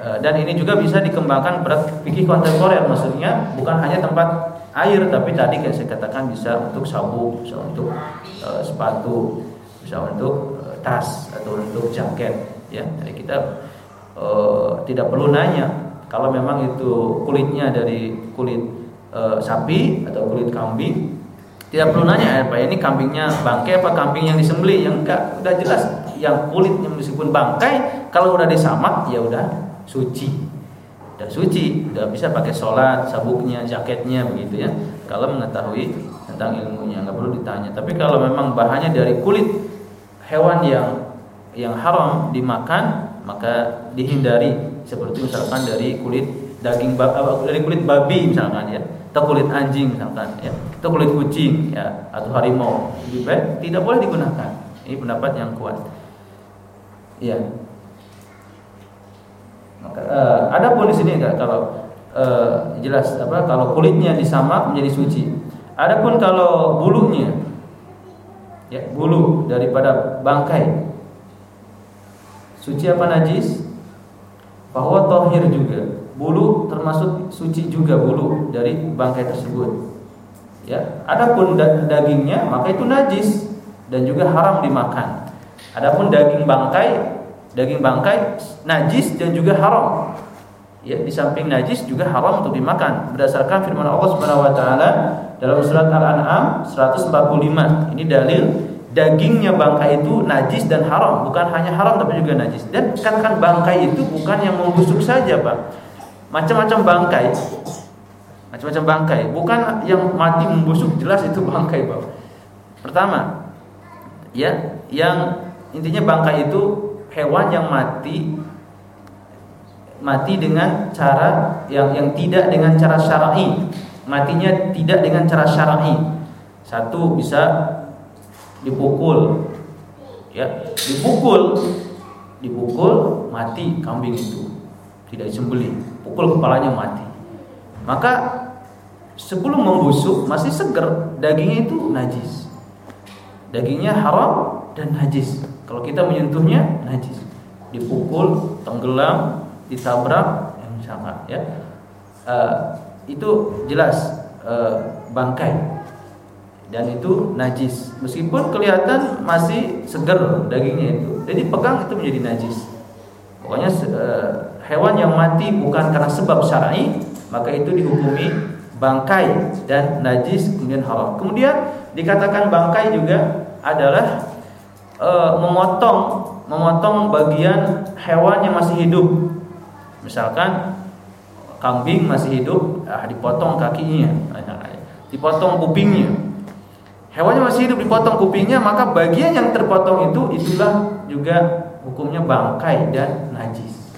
E, dan ini juga bisa dikembangkan pada fikih kontemporer maksudnya bukan hanya tempat air tapi tadi kayak saya katakan bisa untuk sabuk, bisa untuk uh, sepatu, bisa untuk tas atau untuk jaket ya. Jadi kita uh, tidak perlu nanya kalau memang itu kulitnya dari kulit uh, sapi atau kulit kambing. Tidak perlu nanya apa ini kambingnya bangkai apa kambing yang disembelih? Yang enggak udah jelas. Yang kulitnya meskipun bangkai kalau udah disamak ya udah suci. Udah suci udah bisa pakai sholat sabuknya jaketnya begitu ya. Kalau mengetahui tentang ilmunya nggak perlu ditanya. Tapi kalau memang bahannya dari kulit hewan yang yang haram dimakan maka dihindari. Seperti misalkan dari kulit daging dari kulit babi misalkan ya. Atau kulit anjing misalkan ya. Atau kulit kucing ya. Atau harimau. Lebih baik tidak boleh digunakan. Ini pendapat yang kuat. Ya. Maka uh, ada pun di sini kalau uh, jelas apa kalau kulitnya disamak menjadi suci. Adapun kalau bulunya ya bulu daripada bangkai. Suci apa najis? Bahwa tohir juga. Bulu termasuk suci juga bulu dari bangkai tersebut. Ya adapun dagingnya maka itu najis dan juga haram dimakan. Adapun daging bangkai daging bangkai najis dan juga haram. Ya di samping najis juga haram untuk dimakan. Berdasarkan firman Allah Subhanahu wa taala dalam surat Al-An'am 145. Ini dalil dagingnya bangkai itu najis dan haram, bukan hanya haram tapi juga najis. Dan katakan bangkai itu bukan yang membusuk saja, Pak. Macam-macam bangkai. Macam-macam bangkai, bukan yang mati membusuk jelas itu bangkai, Pak. Pertama, ya, yang intinya bangkai itu hewan yang mati mati dengan cara yang yang tidak dengan cara syar'i matinya tidak dengan cara syar'i. Satu bisa dipukul. Ya, dipukul. Dipukul mati kambing itu. Tidak disembelih, pukul kepalanya mati. Maka sebelum membusuk masih segar, dagingnya itu najis. Dagingnya haram dan najis. Kalau kita menyentuhnya najis. Dipukul, tenggelam, ditabrak, yang sama ya. Uh, itu jelas e, bangkai. Dan itu najis. Meskipun kelihatan masih segar dagingnya itu jadi pegang itu menjadi najis. Pokoknya e, hewan yang mati bukan karena sebab syar'i maka itu dihukumi bangkai dan najis kemudian haram. Kemudian dikatakan bangkai juga adalah e, memotong memotong bagian hewan yang masih hidup. Misalkan kambing masih hidup ah, dipotong kakinya. Dipotong kupingnya. Hewannya masih hidup dipotong kupingnya maka bagian yang terpotong itu itulah juga hukumnya bangkai dan najis.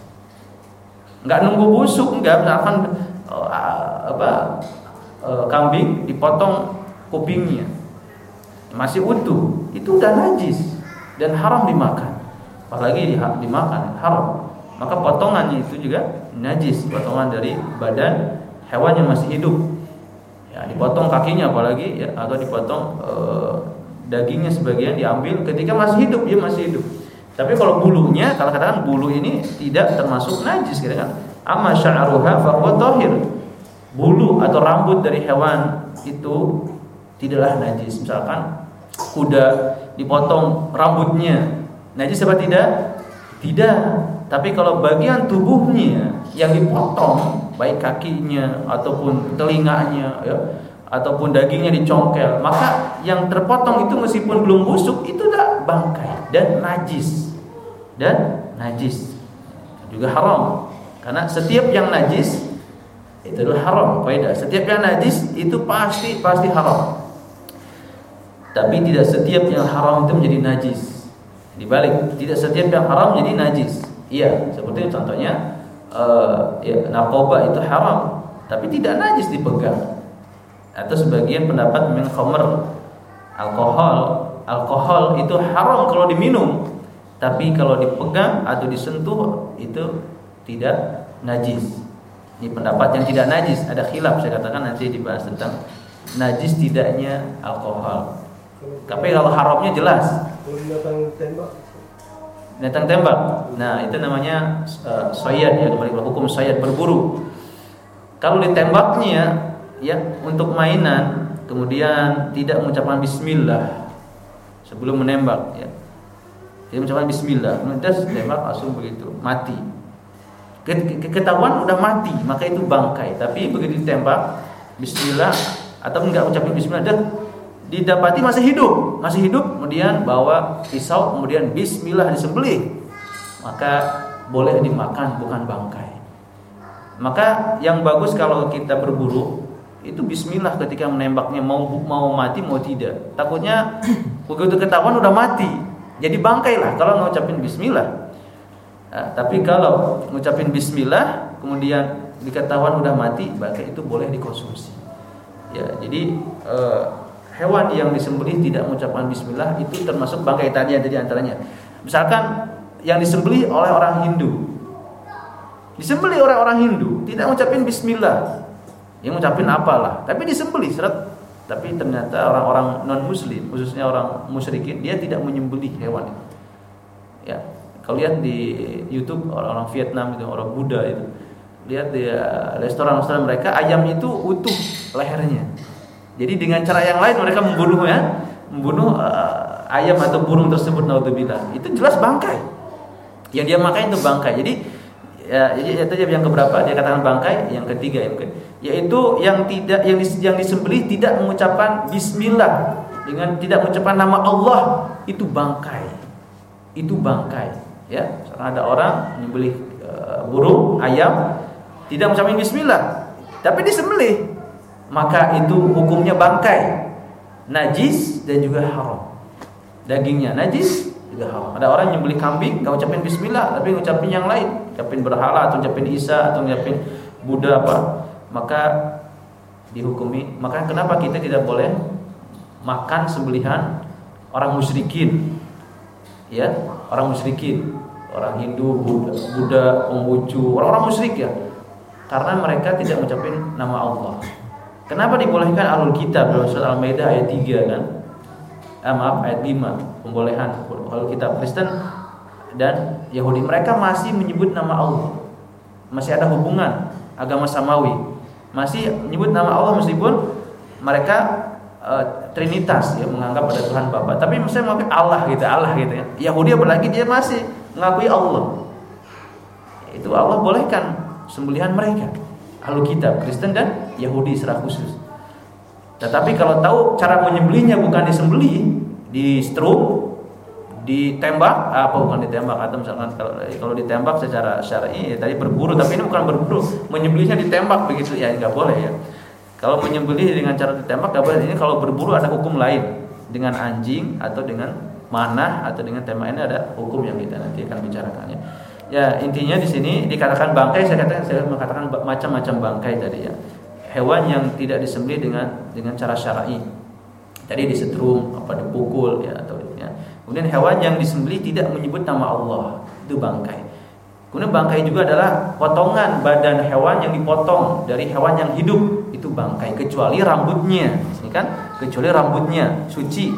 Nggak nunggu busuk nggak misalkan uh, apa uh, kambing dipotong kupingnya. Masih utuh itu udah najis dan haram dimakan. Apalagi dimakan haram. Maka potongannya itu juga najis potongan dari badan hewan yang masih hidup ya dipotong kakinya apalagi ya, atau dipotong e, dagingnya sebagian diambil ketika masih hidup dia masih hidup Tapi kalau bulunya, kalau katakan bulu ini tidak termasuk najis kira kan. Amma sya'ruha fa tahir. Bulu atau rambut dari hewan itu tidaklah najis. Misalkan kuda dipotong rambutnya, najis apa tidak? Tidak. Tapi kalau bagian tubuhnya yang dipotong, baik kakinya ataupun telinganya ya, ataupun dagingnya dicongkel, maka yang terpotong itu meskipun belum busuk itu dah bangkai dan najis. Dan najis. Juga haram. Karena setiap yang najis itu adalah haram kaidah setiap yang najis itu pasti pasti haram. Tapi tidak setiap yang haram itu menjadi najis. Dibalik tidak setiap yang haram menjadi najis. Iya seperti contohnya uh, ya, narkoba itu haram tapi tidak najis dipegang atau sebagian pendapat min alkohol alkohol itu haram kalau diminum tapi kalau dipegang atau disentuh itu tidak najis. Ini pendapat yang tidak najis. Ada khilaf saya katakan nanti dibahas tentang najis tidaknya alkohol. Tapi kalau haramnya jelas. Binatang tembak. Nah, itu namanya uh, soyad ya, kembali ke hukum soyad berburu. Kalau ditembaknya ya untuk mainan, kemudian tidak mengucapkan bismillah sebelum menembak ya dia mengucapkan bismillah, das tembak langsung begitu, mati. Ketahuan udah mati, maka itu bangkai. Tapi begitu ditembak bismillah atau enggak ucapin bismillah, dah didapati masih hidup, masih hidup, kemudian bawa pisau, kemudian bismillah disembelih. Maka boleh dimakan bukan bangkai. Maka yang bagus kalau kita berburu itu bismillah ketika menembaknya mau mau mati mau tidak. Takutnya begitu ketahuan udah mati, jadi bangkai lah kalau ngucapin bismillah. Nah, tapi kalau ngucapin bismillah kemudian diketahuan udah mati, bangkai itu boleh dikonsumsi. Ya, jadi eh, hewan yang disembelih tidak mengucapkan bismillah itu termasuk bangkai tadi ada di antaranya. Misalkan yang disembelih oleh orang Hindu. Disembelih oleh orang Hindu, tidak mengucapin bismillah. Yang mengucapin apalah, tapi disembelih seret tapi ternyata orang-orang non muslim khususnya orang musyrikin dia tidak menyembelih hewan itu ya kalau lihat di YouTube orang-orang Vietnam itu orang Buddha itu lihat di restoran-restoran mereka ayam itu utuh lehernya jadi dengan cara yang lain mereka membunuh ya. Membunuh uh, ayam atau burung tersebut naudzubillah. Itu jelas bangkai. Yang dia makan itu bangkai. Jadi ya jadi itu yang keberapa? Dia katakan bangkai yang ketiga ya mungkin yaitu yang tidak yang dis, yang disembelih tidak mengucapkan bismillah dengan tidak mengucapkan nama Allah. Itu bangkai. Itu bangkai ya. Karena ada orang menyembelih e, burung ayam tidak mengucapkan bismillah. Tapi disembelih maka itu hukumnya bangkai. Najis dan juga haram. Dagingnya najis juga haram. Ada orang yang beli kambing nggak ucapin bismillah tapi ngucapin yang lain. Ucapin berhala atau ucapin Isa atau ucapin Buddha apa. Maka dihukumi. Maka kenapa kita tidak boleh makan sembelihan orang musyrikin? Ya orang musyrikin. Orang Hindu Buddha, Buddha Konghucu orang-orang musyrik ya. Karena mereka tidak mengucapkan nama Allah kenapa dibolehkan alul kitab dalam surat Al-Maidah ayat 3 kan? Eh, maaf ayat 5 pembolehan alul kitab. Kristen dan Yahudi mereka masih menyebut nama Allah. Masih ada hubungan agama samawi. Masih menyebut nama Allah meskipun mereka uh, trinitas ya menganggap ada Tuhan Bapa. Tapi masih mengakui Allah gitu Allah gitu ya. Yahudi apalagi dia masih mengakui Allah. Itu Allah bolehkan sembelihan mereka ahlu kitab Kristen dan Yahudi secara khusus. Tetapi kalau tahu cara menyembelihnya bukan disembelih di strum ditembak apa bukan ditembak? Atau misalkan kalau kalau ditembak secara syar'i ya, tadi berburu tapi ini bukan berburu. Menyembelihnya ditembak begitu. Ya nggak boleh ya. Kalau menyembelih dengan cara ditembak nggak boleh. Ini kalau berburu ada hukum lain. Dengan anjing atau dengan manah atau dengan tema ini ada hukum yang kita nanti akan bicarakannya ya intinya di sini dikatakan bangkai saya katakan saya mengatakan macam-macam bangkai tadi ya hewan yang tidak disembelih dengan dengan cara syar'i tadi disetrum apa dipukul ya atau ya Kemudian hewan yang disembelih tidak menyebut nama Allah, itu bangkai. Kemudian bangkai juga adalah potongan badan hewan yang dipotong dari hewan yang hidup, itu bangkai kecuali rambutnya. Ini kan kecuali rambutnya suci.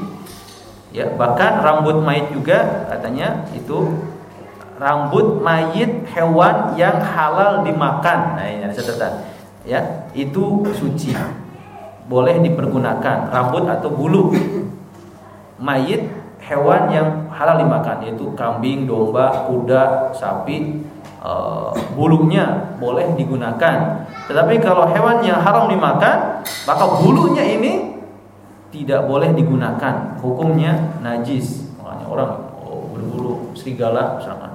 Ya, bahkan rambut mayit juga katanya itu rambut mayit hewan yang halal dimakan. Nah, ini ada catatan. Ya, itu suci. Boleh dipergunakan rambut atau bulu mayit hewan yang halal dimakan yaitu kambing, domba, kuda, sapi, e, bulunya boleh digunakan. Tetapi kalau hewan yang haram dimakan, maka bulunya ini tidak boleh digunakan hukumnya najis makanya orang oh, serigala misalkan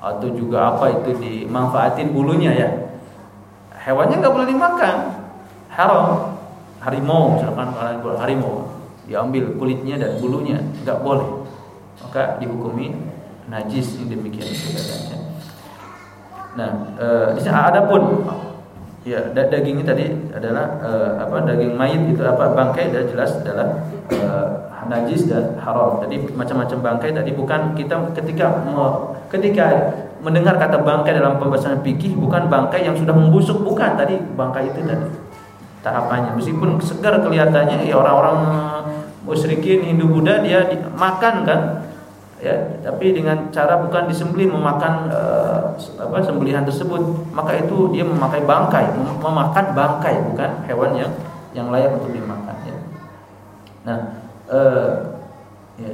atau juga apa itu dimanfaatin bulunya ya? Hewannya nggak boleh dimakan. Haram. Harimau misalkan harimau diambil kulitnya dan bulunya nggak boleh. Maka dihukumi najis ini demikian nah e, di ada pun Ya, daging ini tadi adalah uh, apa daging mayit itu apa bangkai dan jelas adalah uh, najis dan haram. Jadi macam-macam bangkai tadi bukan kita ketika ketika mendengar kata bangkai dalam pembahasan fikih bukan bangkai yang sudah membusuk. Bukan tadi bangkai itu tadi. Tahapannya. Meskipun segar kelihatannya ya orang-orang musyrikin Hindu Buddha dia makan kan? Ya tapi dengan cara bukan disembelih memakan uh, apa sembelihan tersebut maka itu dia memakai bangkai. Mem memakan bangkai bukan hewan yang yang layak untuk dimakan ya. Nah uh, ya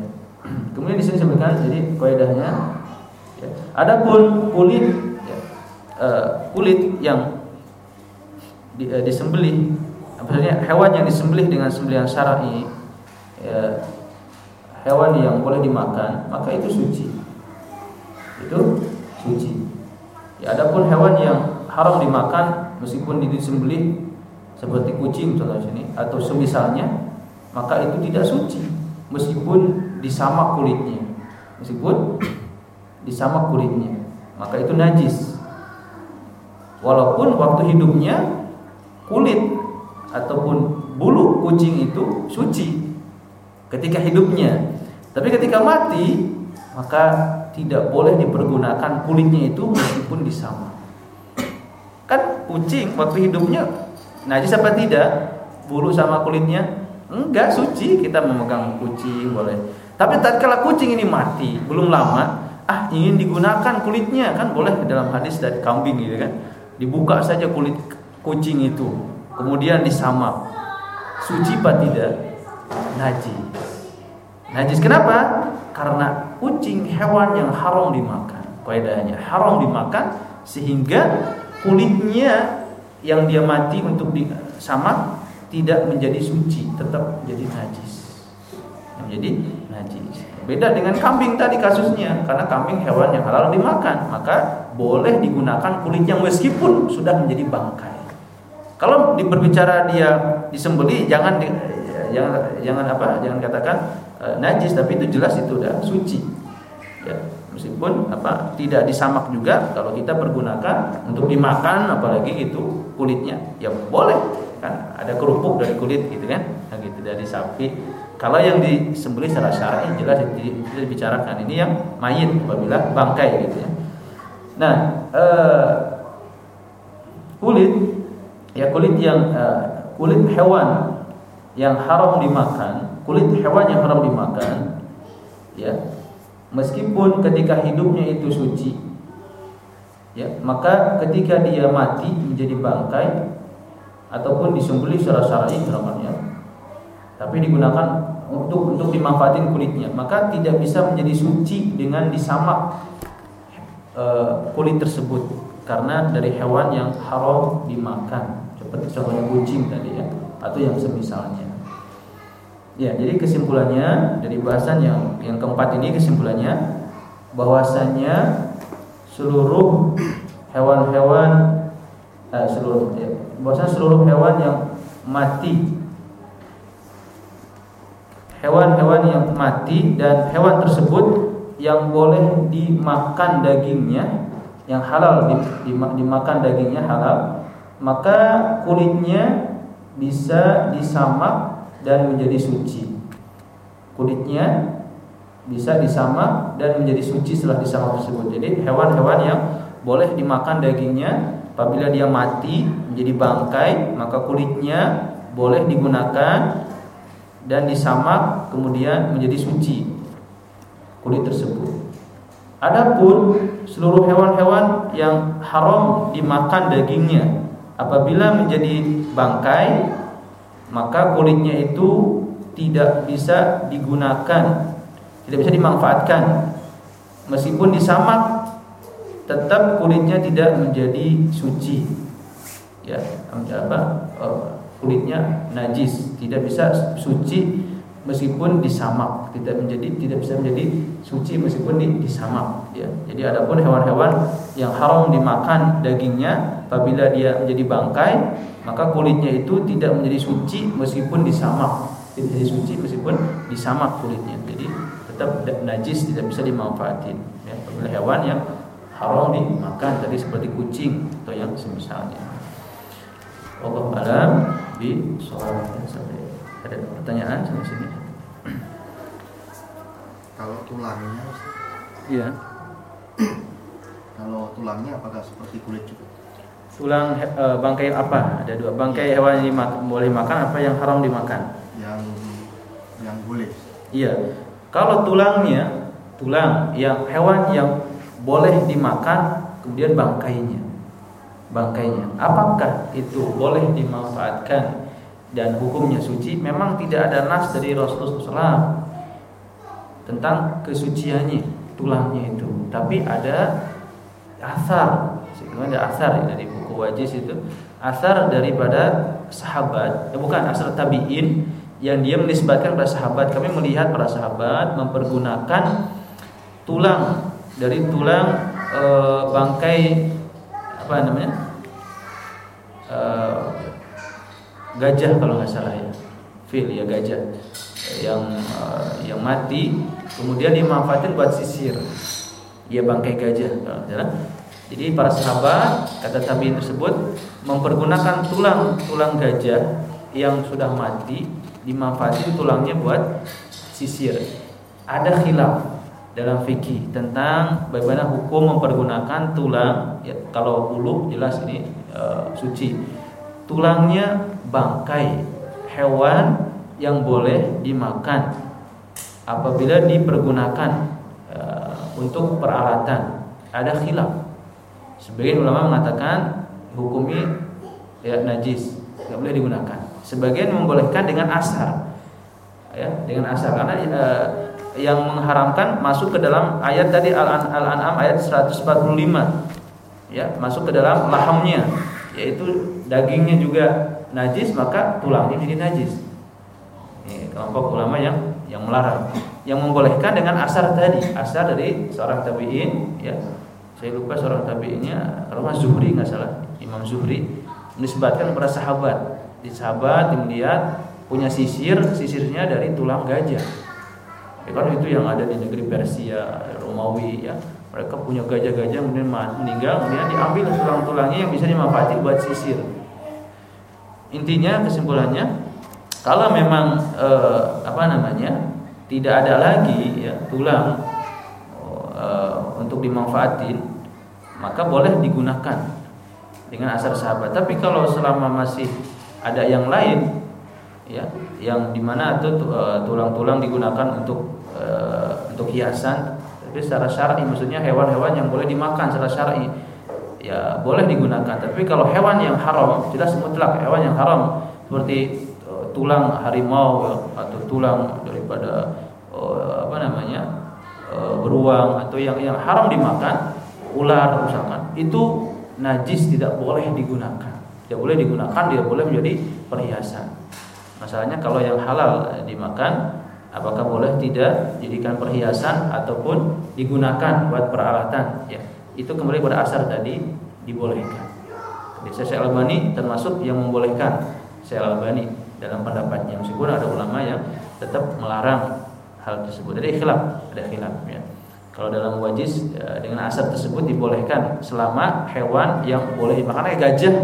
kemudian di sini sebutkan jadi kaidahnya ya. adapun kulit ya, uh, kulit yang di, uh, disembelih maksudnya hewan yang disembelih dengan sembelihan syar'i ya, hewan yang boleh dimakan, maka itu suci. Itu suci. Ya, adapun hewan yang haram dimakan meskipun disembelih seperti kucing contohnya sini atau semisalnya, maka itu tidak suci meskipun disamak kulitnya. Meskipun disamak kulitnya, maka itu najis. Walaupun waktu hidupnya kulit ataupun bulu kucing itu suci ketika hidupnya tapi ketika mati maka tidak boleh dipergunakan kulitnya itu meskipun disama. Kan kucing waktu hidupnya najis apa tidak? Bulu sama kulitnya enggak suci kita memegang kucing boleh. Tapi tatkala kucing ini mati belum lama, ah ingin digunakan kulitnya kan boleh dalam hadis dari kambing gitu kan. Dibuka saja kulit kucing itu, kemudian disamak. Suci apa tidak? Najis. Najis kenapa? Karena kucing hewan yang haram dimakan. Kaidahnya haram dimakan sehingga kulitnya yang dia mati untuk sama tidak menjadi suci, tetap menjadi najis. Menjadi najis. Beda dengan kambing tadi kasusnya, karena kambing hewan yang halal dimakan, maka boleh digunakan kulitnya meskipun sudah menjadi bangkai. Kalau diperbicara dia disembeli, jangan di, jangan jangan apa? Jangan katakan e, najis tapi itu jelas itu udah suci. Ya, meskipun apa tidak disamak juga kalau kita pergunakan untuk dimakan apalagi itu kulitnya ya boleh kan? Ada kerupuk dari kulit gitu kan? Nah, gitu dari sapi. Kalau yang disembelih secara syar'i jelas dibicarakan. Ini yang mayit apabila bangkai gitu ya. Nah eh, kulit ya kulit yang eh, kulit hewan yang haram dimakan, kulit hewan yang haram dimakan, ya, meskipun ketika hidupnya itu suci, ya, maka ketika dia mati menjadi bangkai ataupun disembelih secara syar'i namanya, tapi digunakan untuk untuk dimanfaatin kulitnya, maka tidak bisa menjadi suci dengan disamak e, kulit tersebut. Karena dari hewan yang haram dimakan, seperti contohnya kucing tadi ya, atau yang semisalnya. Ya, jadi kesimpulannya dari bahasan yang yang keempat ini kesimpulannya bahwasanya seluruh hewan-hewan eh, seluruh ya, bahwasanya seluruh hewan yang mati hewan-hewan yang mati dan hewan tersebut yang boleh dimakan dagingnya yang halal dimakan dagingnya halal maka kulitnya bisa disamak dan menjadi suci. Kulitnya bisa disamak dan menjadi suci setelah disamak tersebut. Jadi hewan-hewan yang boleh dimakan dagingnya apabila dia mati menjadi bangkai maka kulitnya boleh digunakan dan disamak kemudian menjadi suci kulit tersebut. Adapun seluruh hewan-hewan yang haram dimakan dagingnya apabila menjadi bangkai maka kulitnya itu tidak bisa digunakan, tidak bisa dimanfaatkan. Meskipun disamak tetap kulitnya tidak menjadi suci. Ya, apa? Oh, kulitnya najis, tidak bisa suci meskipun disamak, tidak menjadi tidak bisa menjadi suci meskipun disamak ya. Jadi adapun hewan-hewan yang haram dimakan dagingnya apabila dia menjadi bangkai, maka kulitnya itu tidak menjadi suci meskipun disamak. Tidak menjadi suci meskipun disamak kulitnya. Jadi tetap najis tidak bisa dimanfaatin ya. Hewan yang haram dimakan tadi seperti kucing atau yang semisalnya. Allah alam di soal sampai ada pertanyaan sampai sini. Kalau tulangnya, Iya. kalau tulangnya apakah seperti kulit juga? Tulang e, bangkai apa? Ada dua bangkai hewan yang dimakan, boleh makan apa yang haram dimakan? Yang yang boleh. Iya. Kalau tulangnya, tulang yang hewan yang boleh dimakan, kemudian bangkainya, bangkainya, apakah itu boleh dimanfaatkan dan hukumnya suci? Memang tidak ada nas dari Rasulullah SAW tentang kesuciannya tulangnya itu, tapi ada asar, ada asar ya, dari buku wajis itu, asar daripada sahabat, eh, bukan asar tabiin yang dia menisbatkan pada sahabat. Kami melihat para sahabat mempergunakan tulang dari tulang e, bangkai apa namanya e, gajah kalau nggak salah ya, fil ya gajah yang e, yang mati kemudian dimanfaatkan buat sisir. Ya bangkai gajah kalau salah. Jadi para sahabat kata tabiin tersebut mempergunakan tulang tulang gajah yang sudah mati dimanfaatkan tulangnya buat sisir. Ada khilaf dalam fikih tentang bagaimana hukum mempergunakan tulang ya, kalau bulu jelas ini e, suci. Tulangnya bangkai hewan yang boleh dimakan apabila dipergunakan e, untuk peralatan. Ada khilaf Sebagian ulama mengatakan hukumnya ya najis, nggak boleh digunakan. Sebagian membolehkan dengan asar, ya dengan asar karena e, yang mengharamkan masuk ke dalam ayat tadi Al-An'am ayat 145 ya masuk ke dalam lahamnya yaitu dagingnya juga najis maka tulangnya jadi najis. Ini kelompok ulama yang yang melarang. Yang membolehkan dengan asar tadi. Asar dari seorang tabiin ya. Saya lupa seorang tabiinnya Mas Zuhri nggak salah. Imam Zuhri menisbatkan kepada sahabat. Di sahabat melihat punya sisir sisirnya dari tulang gajah ya kan itu yang ada di negeri Persia Romawi ya mereka punya gajah-gajah kemudian meninggal kemudian diambil tulang-tulangnya yang bisa dimanfaatkan buat sisir intinya kesimpulannya kalau memang eh, apa namanya tidak ada lagi ya tulang eh, untuk dimanfaatin maka boleh digunakan dengan asar sahabat. Tapi kalau selama masih ada yang lain ya yang di mana itu e, tulang-tulang digunakan untuk uh, untuk hiasan tapi secara syar'i maksudnya hewan-hewan yang boleh dimakan secara syar'i ya boleh digunakan tapi kalau hewan yang haram jelas mutlak hewan yang haram seperti uh, tulang harimau atau tulang daripada uh, apa namanya beruang atau yang yang haram dimakan, ular misalkan, itu najis tidak boleh digunakan. Tidak boleh digunakan, dia boleh menjadi perhiasan. Masalahnya kalau yang halal dimakan, apakah boleh tidak jadikan perhiasan ataupun digunakan buat peralatan? Ya, itu kembali pada asar tadi dibolehkan. Jadi saya Albani termasuk yang membolehkan saya Albani dalam pendapatnya meskipun ada ulama yang tetap melarang hal tersebut. Jadi khilaf, ada khilaf ya. Kalau dalam wajis ya, dengan asar tersebut dibolehkan selama hewan yang boleh dimakan kayak gajah.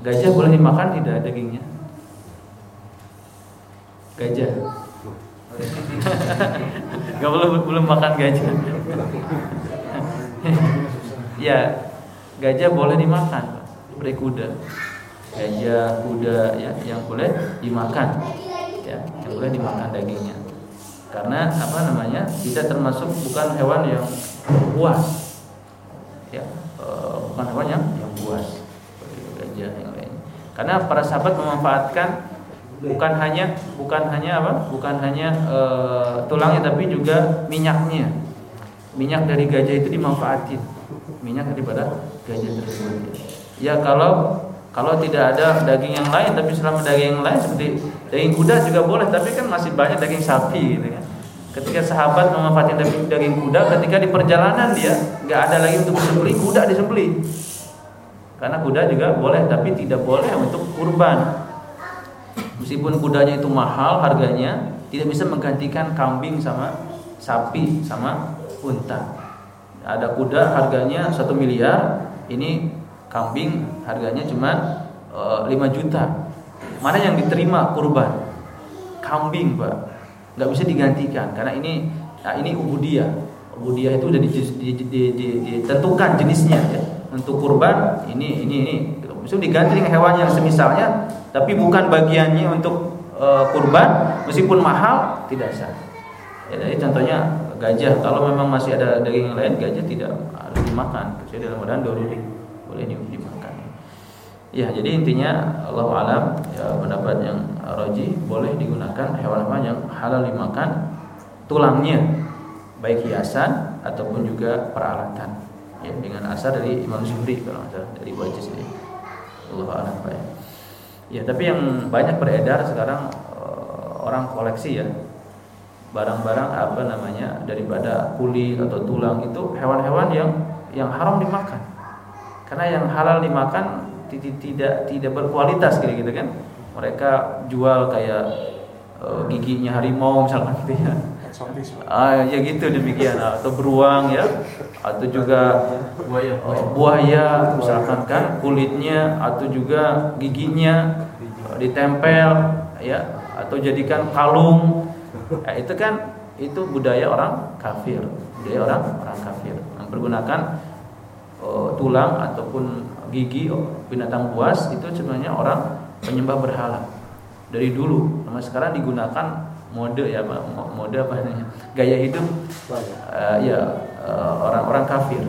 Gajah boleh dimakan tidak dagingnya? Gajah. Gak boleh belum makan gajah. ya, gajah boleh dimakan, seperti kuda. Gajah, kuda ya yang boleh dimakan. Ya yang boleh dimakan dagingnya. Karena apa namanya tidak termasuk bukan hewan yang buas. Ya e, bukan hewan yang yang buas. Gajah yang lain. Karena para sahabat memanfaatkan bukan hanya bukan hanya apa? Bukan hanya e, tulangnya tapi juga minyaknya. Minyak dari gajah itu dimanfaatin. Minyak daripada gajah tersebut. Ya kalau kalau tidak ada daging yang lain tapi selama daging yang lain seperti daging kuda juga boleh tapi kan masih banyak daging sapi gitu kan. Ketika sahabat memanfaatkan daging, daging kuda ketika di perjalanan dia nggak ada lagi untuk disembelih kuda disembelih. Karena kuda juga boleh tapi tidak boleh untuk kurban meskipun kudanya itu mahal harganya tidak bisa menggantikan kambing sama sapi sama unta ada kuda harganya satu miliar ini kambing harganya cuma e, eh, 5 juta. Mana yang diterima kurban? Kambing, Pak. Nggak bisa digantikan karena ini nah ini ubudiyah. Ubudiyah itu udah ditentukan jenisnya ya. Untuk kurban ini ini ini bisa diganti dengan hewan yang semisalnya tapi bukan bagiannya untuk e, kurban meskipun mahal tidak sah. Ya, jadi contohnya gajah kalau memang masih ada daging lain gajah tidak harus dimakan kecuali dalam keadaan doruri boleh dimakan. Ya, jadi intinya Allah alam ya, pendapat yang roji boleh digunakan hewan-hewan yang halal dimakan tulangnya baik hiasan ataupun juga peralatan ya dengan asal dari Imam Zuhri kalau nggak dari Wajis ini Allah alam Pak ya. ya tapi yang banyak beredar sekarang uh, orang koleksi ya barang-barang apa namanya daripada kulit atau tulang itu hewan-hewan yang yang haram dimakan. Karena yang halal dimakan tidak tidak berkualitas gitu gitu kan. Mereka jual kayak uh, giginya harimau misalkan gitu ya. Ah ya gitu demikian. Atau beruang ya atau juga buaya. Uh, buaya misalkan kan kulitnya atau juga giginya ditempel ya atau jadikan kalung. Ya, itu kan itu budaya orang kafir budaya orang orang kafir. Mempergunakan uh, tulang ataupun gigi oh, binatang buas itu sebenarnya orang penyembah berhala. Dari dulu sama sekarang digunakan mode ya mode apa namanya gaya hidup. Uh, ya uh, orang-orang kafir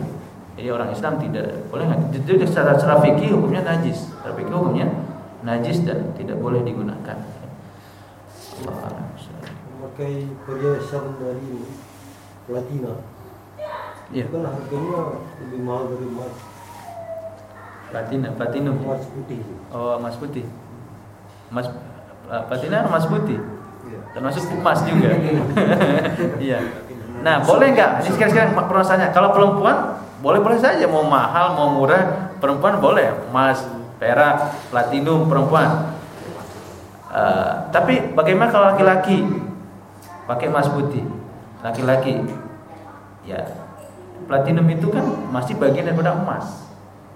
jadi orang Islam tidak boleh jadi secara secara fikih hukumnya najis secara fikih hukumnya najis dan tidak boleh digunakan Allah memakai perhiasan dari platina Ya. Itu kan harganya lebih mahal dari emas. Platina, platinum. Emas putih. Oh, emas putih. Emas uh, platina emas putih. Iya. Termasuk emas juga. Iya. Nah, boleh nggak? Ini sekarang-sekarang permasalahannya. Kalau perempuan boleh-boleh saja mau mahal, mau murah, perempuan boleh. Emas, perak, platinum perempuan. Uh, tapi bagaimana kalau laki-laki pakai emas putih? Laki-laki ya platinum itu kan masih bagian daripada emas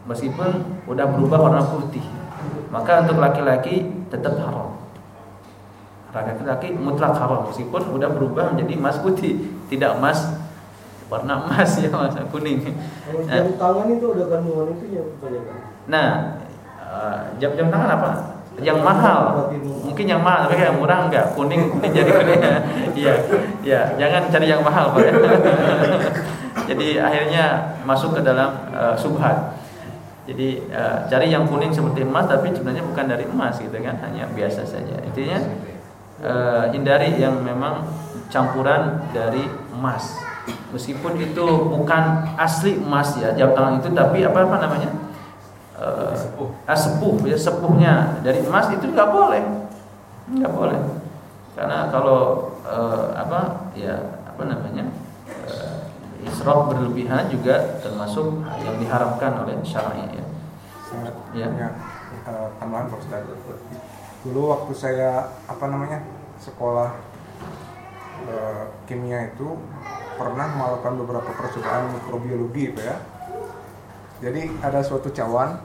meskipun udah berubah warna putih maka untuk laki-laki tetap haram laki-laki mutlak haram meskipun udah berubah menjadi emas putih tidak emas warna emas ya mas kuning. Nah, jam tangan itu ada kandungan itu ya nah eh, jam-jam tangan apa? Yang mahal. Mungkin yang mahal tapi yang murah enggak. Kuning jadi kuning. Iya iya. Jangan cari yang mahal pak. Ya jadi akhirnya masuk ke dalam uh, subhat. Jadi uh, cari yang kuning seperti emas tapi sebenarnya bukan dari emas gitu kan. Hanya biasa saja. Intinya uh, hindari yang memang campuran dari emas meskipun itu bukan asli emas ya jam tangan itu tapi apa apa namanya uh, sepuh. Ah, sepuh ya sepuhnya dari emas itu nggak boleh nggak boleh karena kalau uh, apa ya apa namanya israf berlebihan juga termasuk yang diharapkan oleh syar'i ya. Ya. ya uh, tambahan Pak. Dulu waktu saya apa namanya sekolah uh, kimia itu pernah melakukan beberapa percobaan mikrobiologi Pak ya. Jadi ada suatu cawan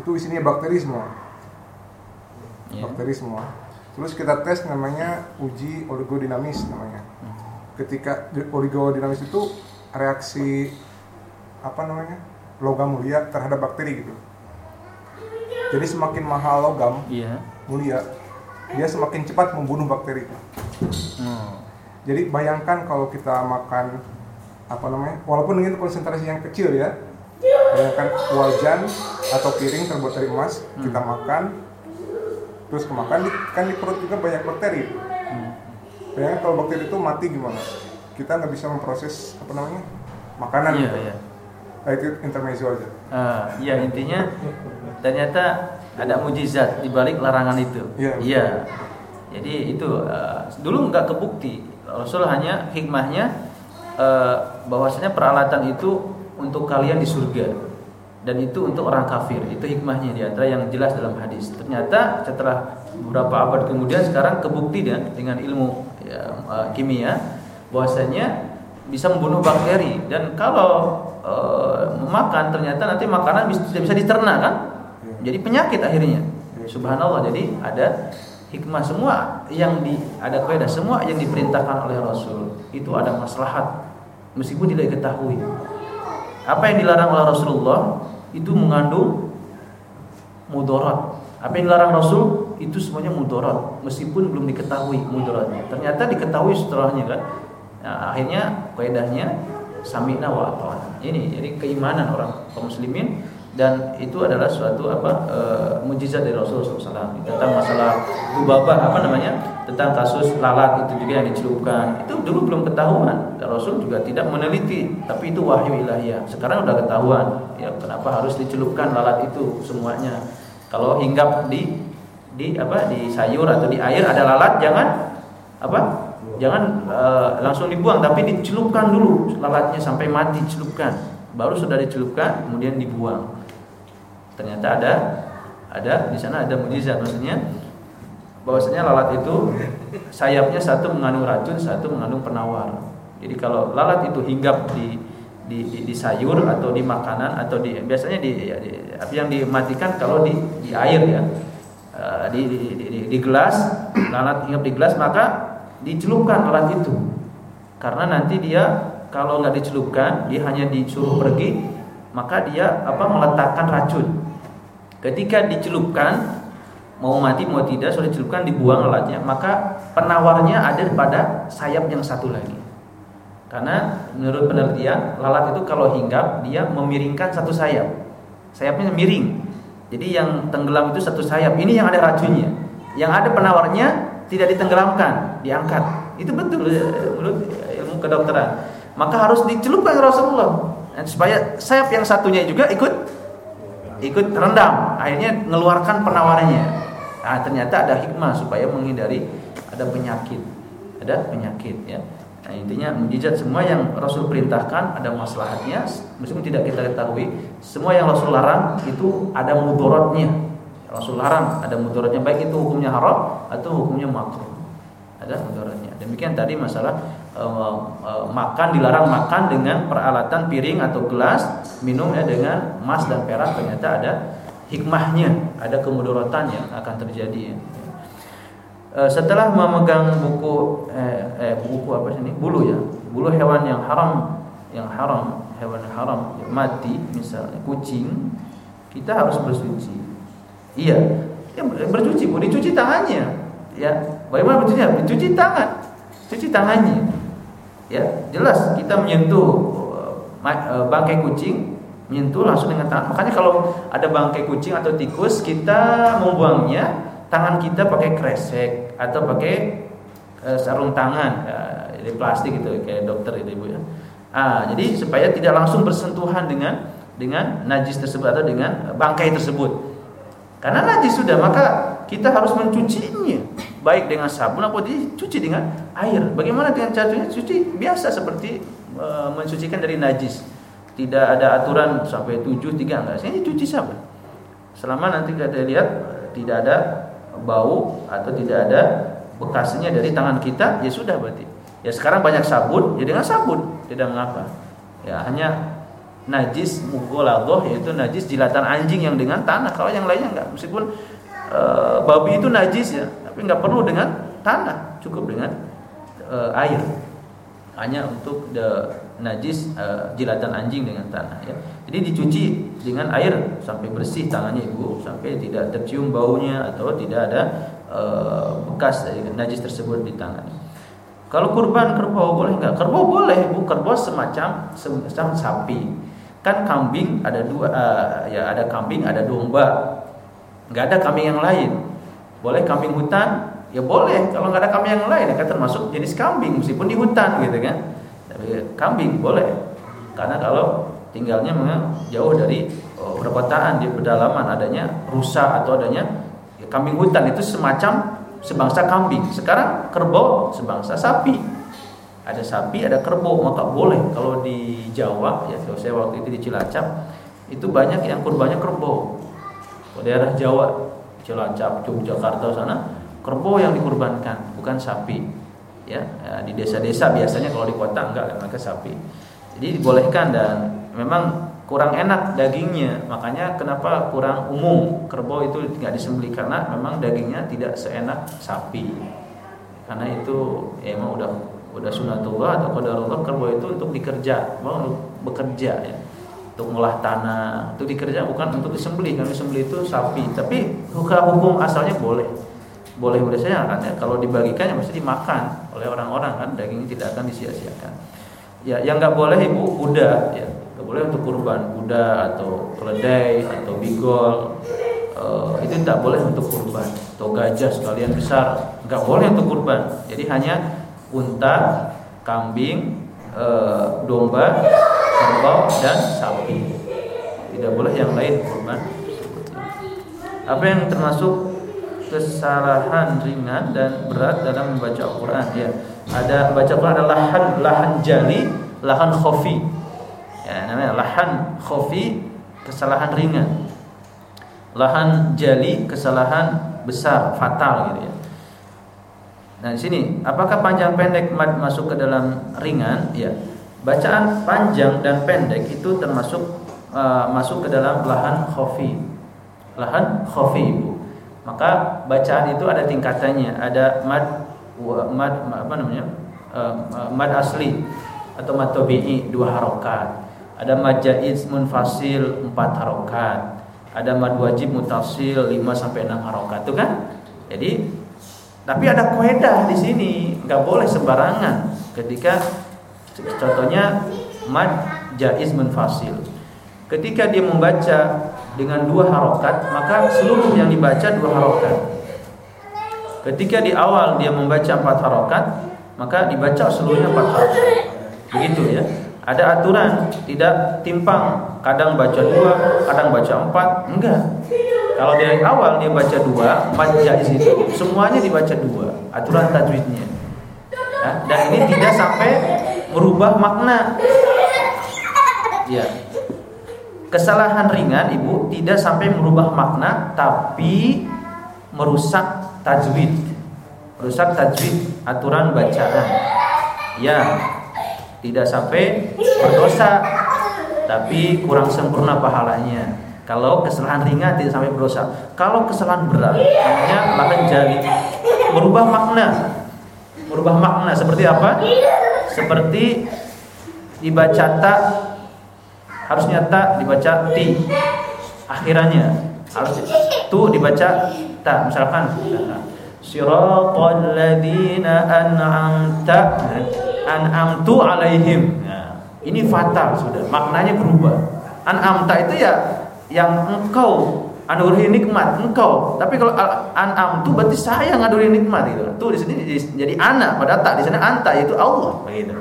itu isinya bakteri semua. Yeah. Bakteri semua. Terus kita tes namanya uji oligodinamis namanya ketika oligodinamis itu reaksi apa namanya logam mulia terhadap bakteri gitu jadi semakin mahal logam iya. mulia dia semakin cepat membunuh bakteri. Hmm. Jadi bayangkan kalau kita makan apa namanya, walaupun dengan konsentrasi yang kecil ya, bayangkan wajan atau piring terbuat dari emas Hmm. kita makan, terus kemakan di, kan di perut juga banyak bakteri. Bayangkan kalau bakteri itu mati gimana? Kita nggak bisa memproses apa namanya makanan. Iya, gitu. iya. Nah, itu intermezzo aja. Ah, iya intinya ternyata ada mujizat di balik larangan itu. Iya. Jadi itu eh, dulu nggak kebukti. Rasul hanya hikmahnya eh, bahwasanya peralatan itu untuk kalian di surga dan itu untuk orang kafir. Itu hikmahnya di antara yang jelas dalam hadis. Ternyata setelah beberapa abad kemudian sekarang kebukti dan dengan ilmu ya, eh, kimia bahwasanya bisa membunuh bakteri dan kalau eh, memakan ternyata nanti makanan bisa, bisa dicerna kan jadi penyakit akhirnya. Subhanallah. Jadi ada hikmah semua yang di ada kaidah semua yang diperintahkan oleh Rasul. Itu ada maslahat. Meskipun tidak diketahui. Apa yang dilarang oleh Rasulullah itu mengandung mudarat. Apa yang dilarang Rasul itu semuanya mudarat. Meskipun belum diketahui mudaratnya. Ternyata diketahui setelahnya kan? Nah, akhirnya kaidahnya sami'na wa. Ini jadi keimanan orang kaum muslimin dan itu adalah suatu apa e, mujizat dari Rasulullah SAW tentang masalah dubabah apa namanya tentang kasus lalat itu juga yang dicelupkan. Itu dulu belum ketahuan. Dan Rasul juga tidak meneliti. Tapi itu wahyu ilahiyah. Sekarang udah ketahuan ya kenapa harus dicelupkan lalat itu semuanya? Kalau hinggap di di apa di sayur atau di air ada lalat jangan apa jangan uh, langsung dibuang. Tapi dicelupkan dulu lalatnya sampai mati celupkan baru sudah dicelupkan kemudian dibuang ternyata ada ada di sana ada mujizat maksudnya bahwasanya lalat itu sayapnya satu mengandung racun satu mengandung penawar. Jadi kalau lalat itu hinggap di di, di, di sayur atau di makanan atau di biasanya di, ya, di yang dimatikan kalau di, di air ya. Uh, di, di, di, di, gelas lalat hinggap di gelas maka dicelupkan alat itu. Karena nanti dia kalau nggak dicelupkan dia hanya disuruh pergi maka dia apa meletakkan racun ketika dicelupkan mau mati mau tidak sudah dicelupkan dibuang alatnya maka penawarnya ada pada sayap yang satu lagi. Karena menurut penelitian lalat itu kalau hinggap dia memiringkan satu sayap. Sayapnya miring. Jadi yang tenggelam itu satu sayap. Ini yang ada racunnya. Yang ada penawarnya tidak ditenggelamkan, diangkat. Itu betul menurut ilmu kedokteran. Maka harus dicelupkan Rasulullah supaya sayap yang satunya juga ikut ikut rendam, akhirnya mengeluarkan penawarannya. Nah, ternyata ada hikmah supaya menghindari ada penyakit, ada penyakit ya. Nah, intinya mujizat semua yang Rasul perintahkan ada maslahatnya, meskipun tidak kita ketahui. Semua yang Rasul larang itu ada mudaratnya, Rasul larang ada mudaratnya baik itu hukumnya haram atau hukumnya makruh. Ada mudaratnya. Demikian tadi masalah makan dilarang makan dengan peralatan piring atau gelas, minum ya dengan emas dan perak ternyata ada hikmahnya, ada kemudaratan yang akan terjadi ya. E, setelah memegang buku eh, eh buku apa sih ini? Bulu ya. Bulu hewan yang haram yang haram, hewan yang haram mati misalnya kucing, kita harus bersuci Iya, ya, bercuci, bu, dicuci tangannya. Ya, bagaimana bercuci? Dicuci tangan, cuci tangannya. Ya, jelas kita menyentuh uh, bangkai kucing, menyentuh langsung dengan tangan. Makanya kalau ada bangkai kucing atau tikus, kita membuangnya, tangan kita pakai kresek atau pakai uh, sarung tangan, dari plastik itu kayak dokter itu ibu ya. Ah, jadi supaya tidak langsung bersentuhan dengan dengan najis tersebut atau dengan bangkai tersebut. Karena najis sudah, maka kita harus mencucinya baik dengan sabun atau dicuci dengan air. Bagaimana dengan caranya cuci? Biasa seperti e, mencucikan dari najis. Tidak ada aturan sampai tujuh tiga enggak. Saya cuci sabun. Selama nanti kita lihat tidak ada bau atau tidak ada bekasnya dari tangan kita, ya sudah berarti. Ya sekarang banyak sabun, ya dengan sabun tidak mengapa. Ya hanya najis mughalaghah yaitu najis jilatan anjing yang dengan tanah. Kalau yang lainnya enggak. Meskipun e, babi itu najis ya, tapi enggak perlu dengan tanah, cukup dengan e, air. Hanya untuk the najis e, jilatan anjing dengan tanah ya. Jadi dicuci dengan air sampai bersih tangannya Ibu, sampai tidak tercium baunya atau tidak ada eh, bekas dari najis tersebut di tangan. Kalau kurban kerbau boleh nggak? Kerbau boleh, bu kerbau semacam semacam sapi. Kan kambing ada dua, uh, ya ada kambing, ada domba. Nggak ada kambing yang lain. Boleh kambing hutan? Ya boleh. Kalau nggak ada kambing yang lain, ya kan termasuk jenis kambing meskipun di hutan gitu kan. Tapi kambing boleh. Karena kalau tinggalnya jauh dari oh, perkotaan di pedalaman adanya rusa atau adanya ya, kambing hutan itu semacam sebangsa kambing. Sekarang kerbau sebangsa sapi. Ada sapi, ada kerbau, maka boleh kalau di Jawa ya kalau saya waktu itu di Cilacap itu banyak yang kurbannya kerbau. Kalau daerah Jawa Cilacap, Yogyakarta sana kerbau yang dikurbankan bukan sapi. Ya, ya di desa-desa biasanya kalau di kota enggak mereka sapi. Jadi dibolehkan dan memang kurang enak dagingnya. Makanya kenapa kurang umum kerbau itu nggak disembelih? Karena memang dagingnya tidak seenak sapi. Karena itu ya emang udah udah sunatullah atau qadarullah kerbau itu untuk dikerja mau bekerja ya untuk ngolah tanah. Itu dikerja bukan untuk disembelih. Karena disembelih itu sapi. Tapi hukum hukum asalnya boleh. Boleh biasanya kan ya. Kalau dibagikan ya mesti dimakan oleh orang-orang kan. Dagingnya tidak akan disia-siakan. Ya yang nggak boleh ibu kuda ya. Nggak boleh untuk kurban kuda atau keledai atau bigol. Uh, itu tidak boleh untuk kurban atau gajah sekalian besar. Nggak boleh untuk kurban. Jadi hanya unta kambing uh, domba kerbau dan sapi. Tidak boleh yang lain kurban. Apa yang termasuk kesalahan ringan dan berat dalam membaca Al-Qur'an ya. Ada baca Al-Qur'an ada lahan lahan jali, lahan khafi. Ya, namanya lahan khafi kesalahan ringan. Lahan jali kesalahan besar, fatal gitu ya. Nah, di sini apakah panjang pendek masuk ke dalam ringan? Ya Bacaan panjang dan pendek itu termasuk uh, masuk ke dalam lahan khofi. Lahan khofi Ibu. Maka bacaan itu ada tingkatannya, ada mad mad apa namanya? Uh, mad asli atau mad tabi'i dua harokat. Ada mad jaiz munfasil empat harokat. Ada mad wajib mutasil 5 sampai 6 harokat itu kan? Jadi tapi ada kaidah di sini, nggak boleh sembarangan ketika Contohnya mad jaiz munfasil. Ketika dia membaca dengan dua harokat, maka seluruh yang dibaca dua harokat. Ketika di awal dia membaca empat harokat, maka dibaca seluruhnya empat harokat. Begitu ya. Ada aturan, tidak timpang. Kadang baca dua, kadang baca empat, enggak. Kalau dari awal dia baca dua, empat jaiz itu semuanya dibaca dua. Aturan tajwidnya. Ya, dan ini tidak sampai merubah makna. Ya. Kesalahan ringan Ibu tidak sampai merubah makna tapi merusak tajwid. Merusak tajwid aturan bacaan. Ya. Tidak sampai berdosa tapi kurang sempurna pahalanya. Kalau kesalahan ringan tidak sampai berdosa. Kalau kesalahan berat namanya bahkan jari merubah makna. Merubah makna seperti apa? Seperti dibaca tak harusnya tak dibaca ti. Akhirannya harus tu dibaca tak misalkan siratal ladzina an'amta an'amtu alaihim. Nah, ini fatal sudah maknanya berubah. An'amta itu ya yang engkau anugerah nikmat engkau. Tapi kalau an'am itu berarti saya nganugerah nikmat itu. Tuh di sini jadi anak pada tak di sana anta itu Allah begitu.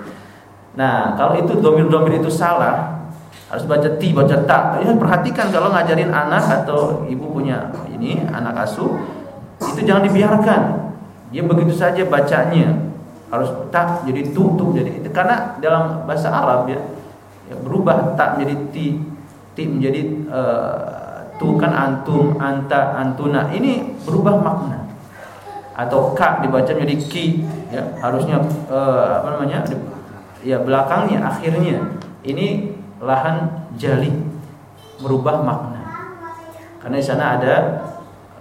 Nah, kalau itu domir-domir itu salah, harus baca ti, baca tak. Ya, perhatikan kalau ngajarin anak atau ibu punya ini anak asuh, itu jangan dibiarkan. Dia begitu saja bacanya. Harus tak jadi tu, tu jadi itu karena dalam bahasa Arab ya, ya berubah tak menjadi ti, ti menjadi uh, tu kan antum, anta, antuna. Ini berubah makna. Atau ka dibaca menjadi ki, ya harusnya uh, apa namanya? Ya belakangnya, akhirnya. Ini lahan jali merubah makna. Karena di sana ada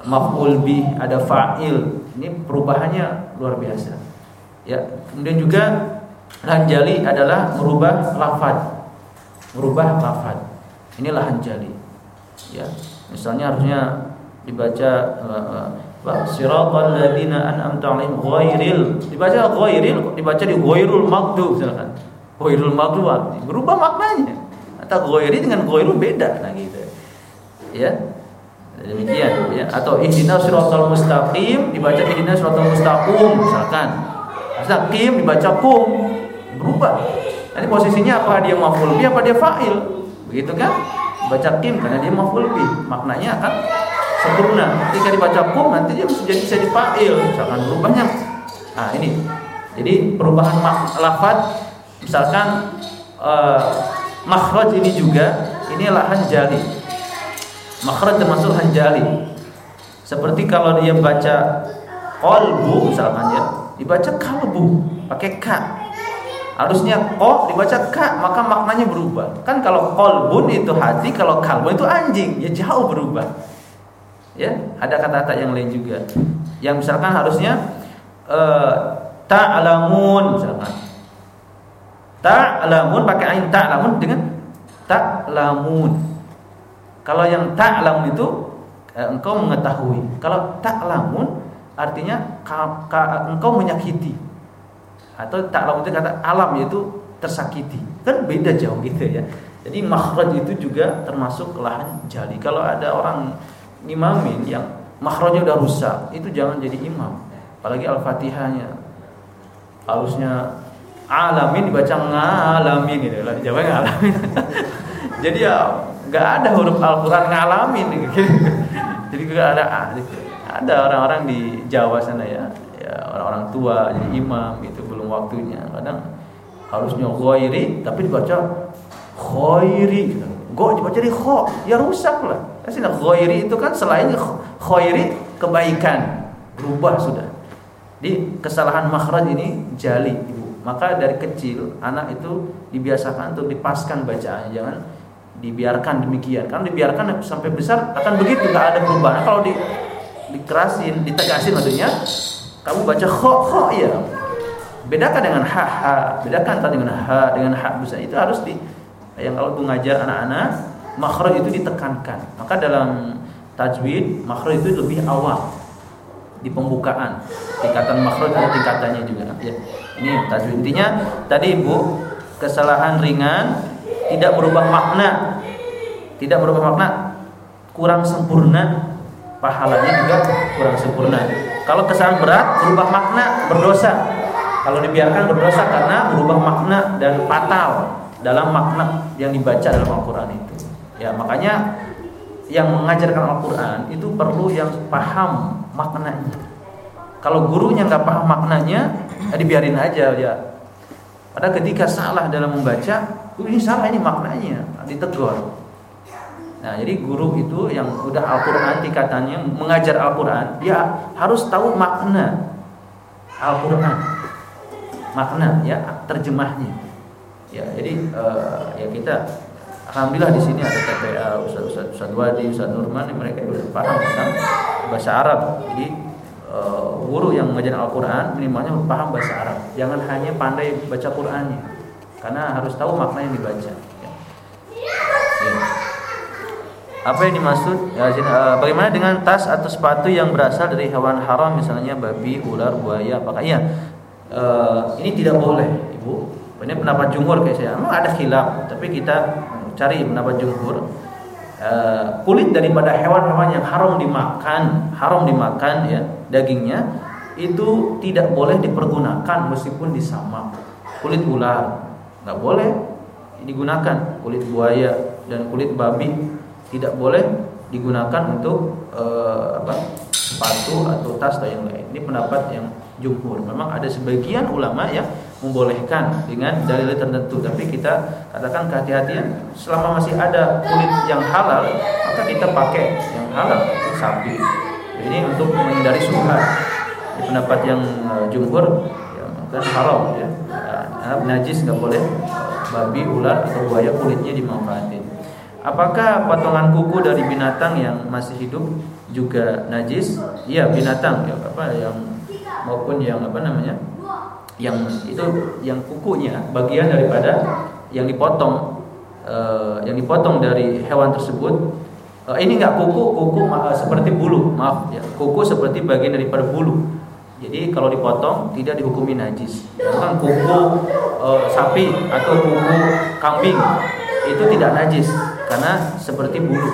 maf'ul bi, ada fa'il. Ini perubahannya luar biasa. Ya, kemudian juga lahan jali adalah merubah lafad. Merubah lafad. Ini lahan jali. Ya, misalnya harusnya dibaca uh, Siratal ladzina an'amta 'alaihim ghairil dibaca ghairil dibaca di ghairul maghdub misalkan. Ghairul maghdub berubah maknanya. Atau ghairi dengan ghairul beda nah gitu. Ya. Demikian ya atau ihdinas siratal mustaqim dibaca ihdinas siratal mustaqim misalkan. Mustaqim dibaca kum berubah. Nanti posisinya apa dia maf'ul bi apa dia fa'il? Begitu kan? Baca kim karena dia maf'ul bi, maknanya akan sempurna. Ketika dibaca kum nanti dia bisa jadi bisa dipail, misalkan berubahnya. Nah ini, jadi perubahan lafad, misalkan uh, makhraj ini juga ini lahan jali. Makhraj termasuk hanjali. Seperti kalau dia baca kolbu misalkan ya, dibaca kalbu pakai k. Harusnya ko dibaca k, maka maknanya berubah. Kan kalau kolbun itu hati, kalau kalbun itu anjing, ya jauh berubah. Ya ada kata-kata yang lain juga. Yang misalkan harusnya uh, ta'lamun misalkan. Ta'lamun pakai ain ta'lamun dengan ta'lamun. Kalau yang ta'lamun itu eh, engkau mengetahui. Kalau ta'lamun artinya ka, ka, engkau menyakiti atau ta'lamun itu kata alam yaitu tersakiti. Kan beda jauh gitu ya. Jadi makhraj itu juga termasuk lahan jali. Kalau ada orang ngimamin yang makronya udah rusak itu jangan jadi imam. Apalagi al-fatihahnya. Harusnya alamin dibaca ngalamin gitu. Lah Jawa ngalamin. Jadi ya nggak ada huruf Al-Quran ngalamin gitu. jadi nggak ada ada orang-orang di Jawa sana ya. Ya orang-orang tua jadi imam itu waktunya kadang harusnya ghairi tapi dibaca khairi gitu. Dibaca di kho ya rusak lah Kasih ghairi itu kan selain khairi kebaikan berubah sudah. Di kesalahan makhraj ini jali ibu. Maka dari kecil anak itu dibiasakan untuk dipaskan bacaannya, jangan dibiarkan demikian. Karena dibiarkan sampai besar akan begitu, nggak ada perubahan. Kalau di dikerasin, ditegasin maksudnya, kamu baca kho kho ya. Bedakan dengan ha ha, bedakan dengan ha dengan ha bisa itu harus di yang kalau tuh ngajar anak-anak makhraj itu ditekankan. Maka dalam tajwid makhraj itu lebih awal di pembukaan. Tingkatan makhraj ada tingkatannya juga. Ya. Ini tajwid intinya tadi Ibu kesalahan ringan tidak merubah makna. Tidak merubah makna kurang sempurna pahalanya juga kurang sempurna. Kalau kesalahan berat berubah makna berdosa. Kalau dibiarkan berdosa karena berubah makna dan fatal dalam makna yang dibaca dalam Al-Qur'an itu. Ya, makanya yang mengajarkan Al-Qur'an itu perlu yang paham maknanya. Kalau gurunya nggak paham maknanya, ya dibiarin aja ya. Pada ketika salah dalam membaca, ini salah ini maknanya, ditegur. Nah, jadi guru itu yang udah Al-Qur'an tingkatannya mengajar Al-Qur'an, dia harus tahu makna Al-Qur'an. Makna ya, terjemahnya. Ya, jadi uh, ya kita Alhamdulillah di sini ada TPA Ustaz Ustaz Ustaz Wadi, Ustaz Nurman mereka sudah paham tentang bahasa Arab. Jadi uh, guru yang mengajar Al-Qur'an minimalnya paham bahasa Arab. Jangan hanya pandai baca Qur'annya. Karena harus tahu makna yang dibaca. Ya. Ya. Apa yang dimaksud? Ya, uh, bagaimana dengan tas atau sepatu yang berasal dari hewan haram misalnya babi, ular, buaya, apakah iya? Uh, ini tidak boleh, Ibu. Ini pendapat jumhur kayak saya. Memang ada khilaf, tapi kita cari pendapat jumhur uh, kulit daripada hewan-hewan yang haram dimakan haram dimakan ya dagingnya itu tidak boleh dipergunakan meskipun disamak kulit ular nggak boleh digunakan kulit buaya dan kulit babi tidak boleh digunakan untuk uh, apa sepatu atau tas atau yang lain ini pendapat yang jumhur. Memang ada sebagian ulama yang membolehkan dengan dalil tertentu. Tapi kita katakan kehati-hatian selama masih ada kulit yang halal maka kita pakai yang halal sapi. Ini untuk menghindari subhat pendapat yang uh, jumhur ya kan haram ya. Nah, najis nggak boleh babi ular atau buaya kulitnya dimanfaatin. Apakah potongan kuku dari binatang yang masih hidup juga najis? Iya binatang ya apa yang maupun yang apa namanya yang itu yang kukunya bagian daripada yang dipotong uh, yang dipotong dari hewan tersebut Uh, ini enggak kuku, kuku uh, seperti bulu, maaf ya. Kuku seperti bagian daripada bulu. Jadi kalau dipotong tidak dihukumi najis. Kan kuku uh, sapi atau kuku kambing itu tidak najis karena seperti bulu.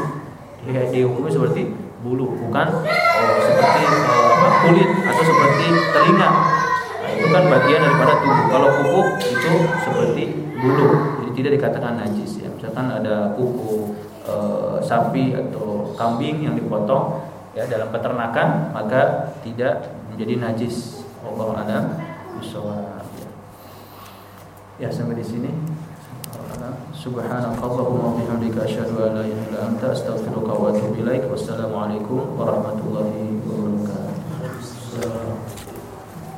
Dihukumi seperti bulu, bukan uh, seperti uh, kulit atau seperti telinga. Nah, itu kan bagian daripada tubuh. Kalau kuku itu seperti bulu, jadi tidak dikatakan najis ya. Misalkan ada kuku uh, sapi atau kambing yang dipotong ya dalam peternakan maka tidak menjadi najis. Allah a'lam. Ya sampai di sini. Subhanakallahumma bihamdika asyhadu an la ilaha illa anta astaghfiruka wa atubu ilaik. Wassalamualaikum warahmatullahi wabarakatuh.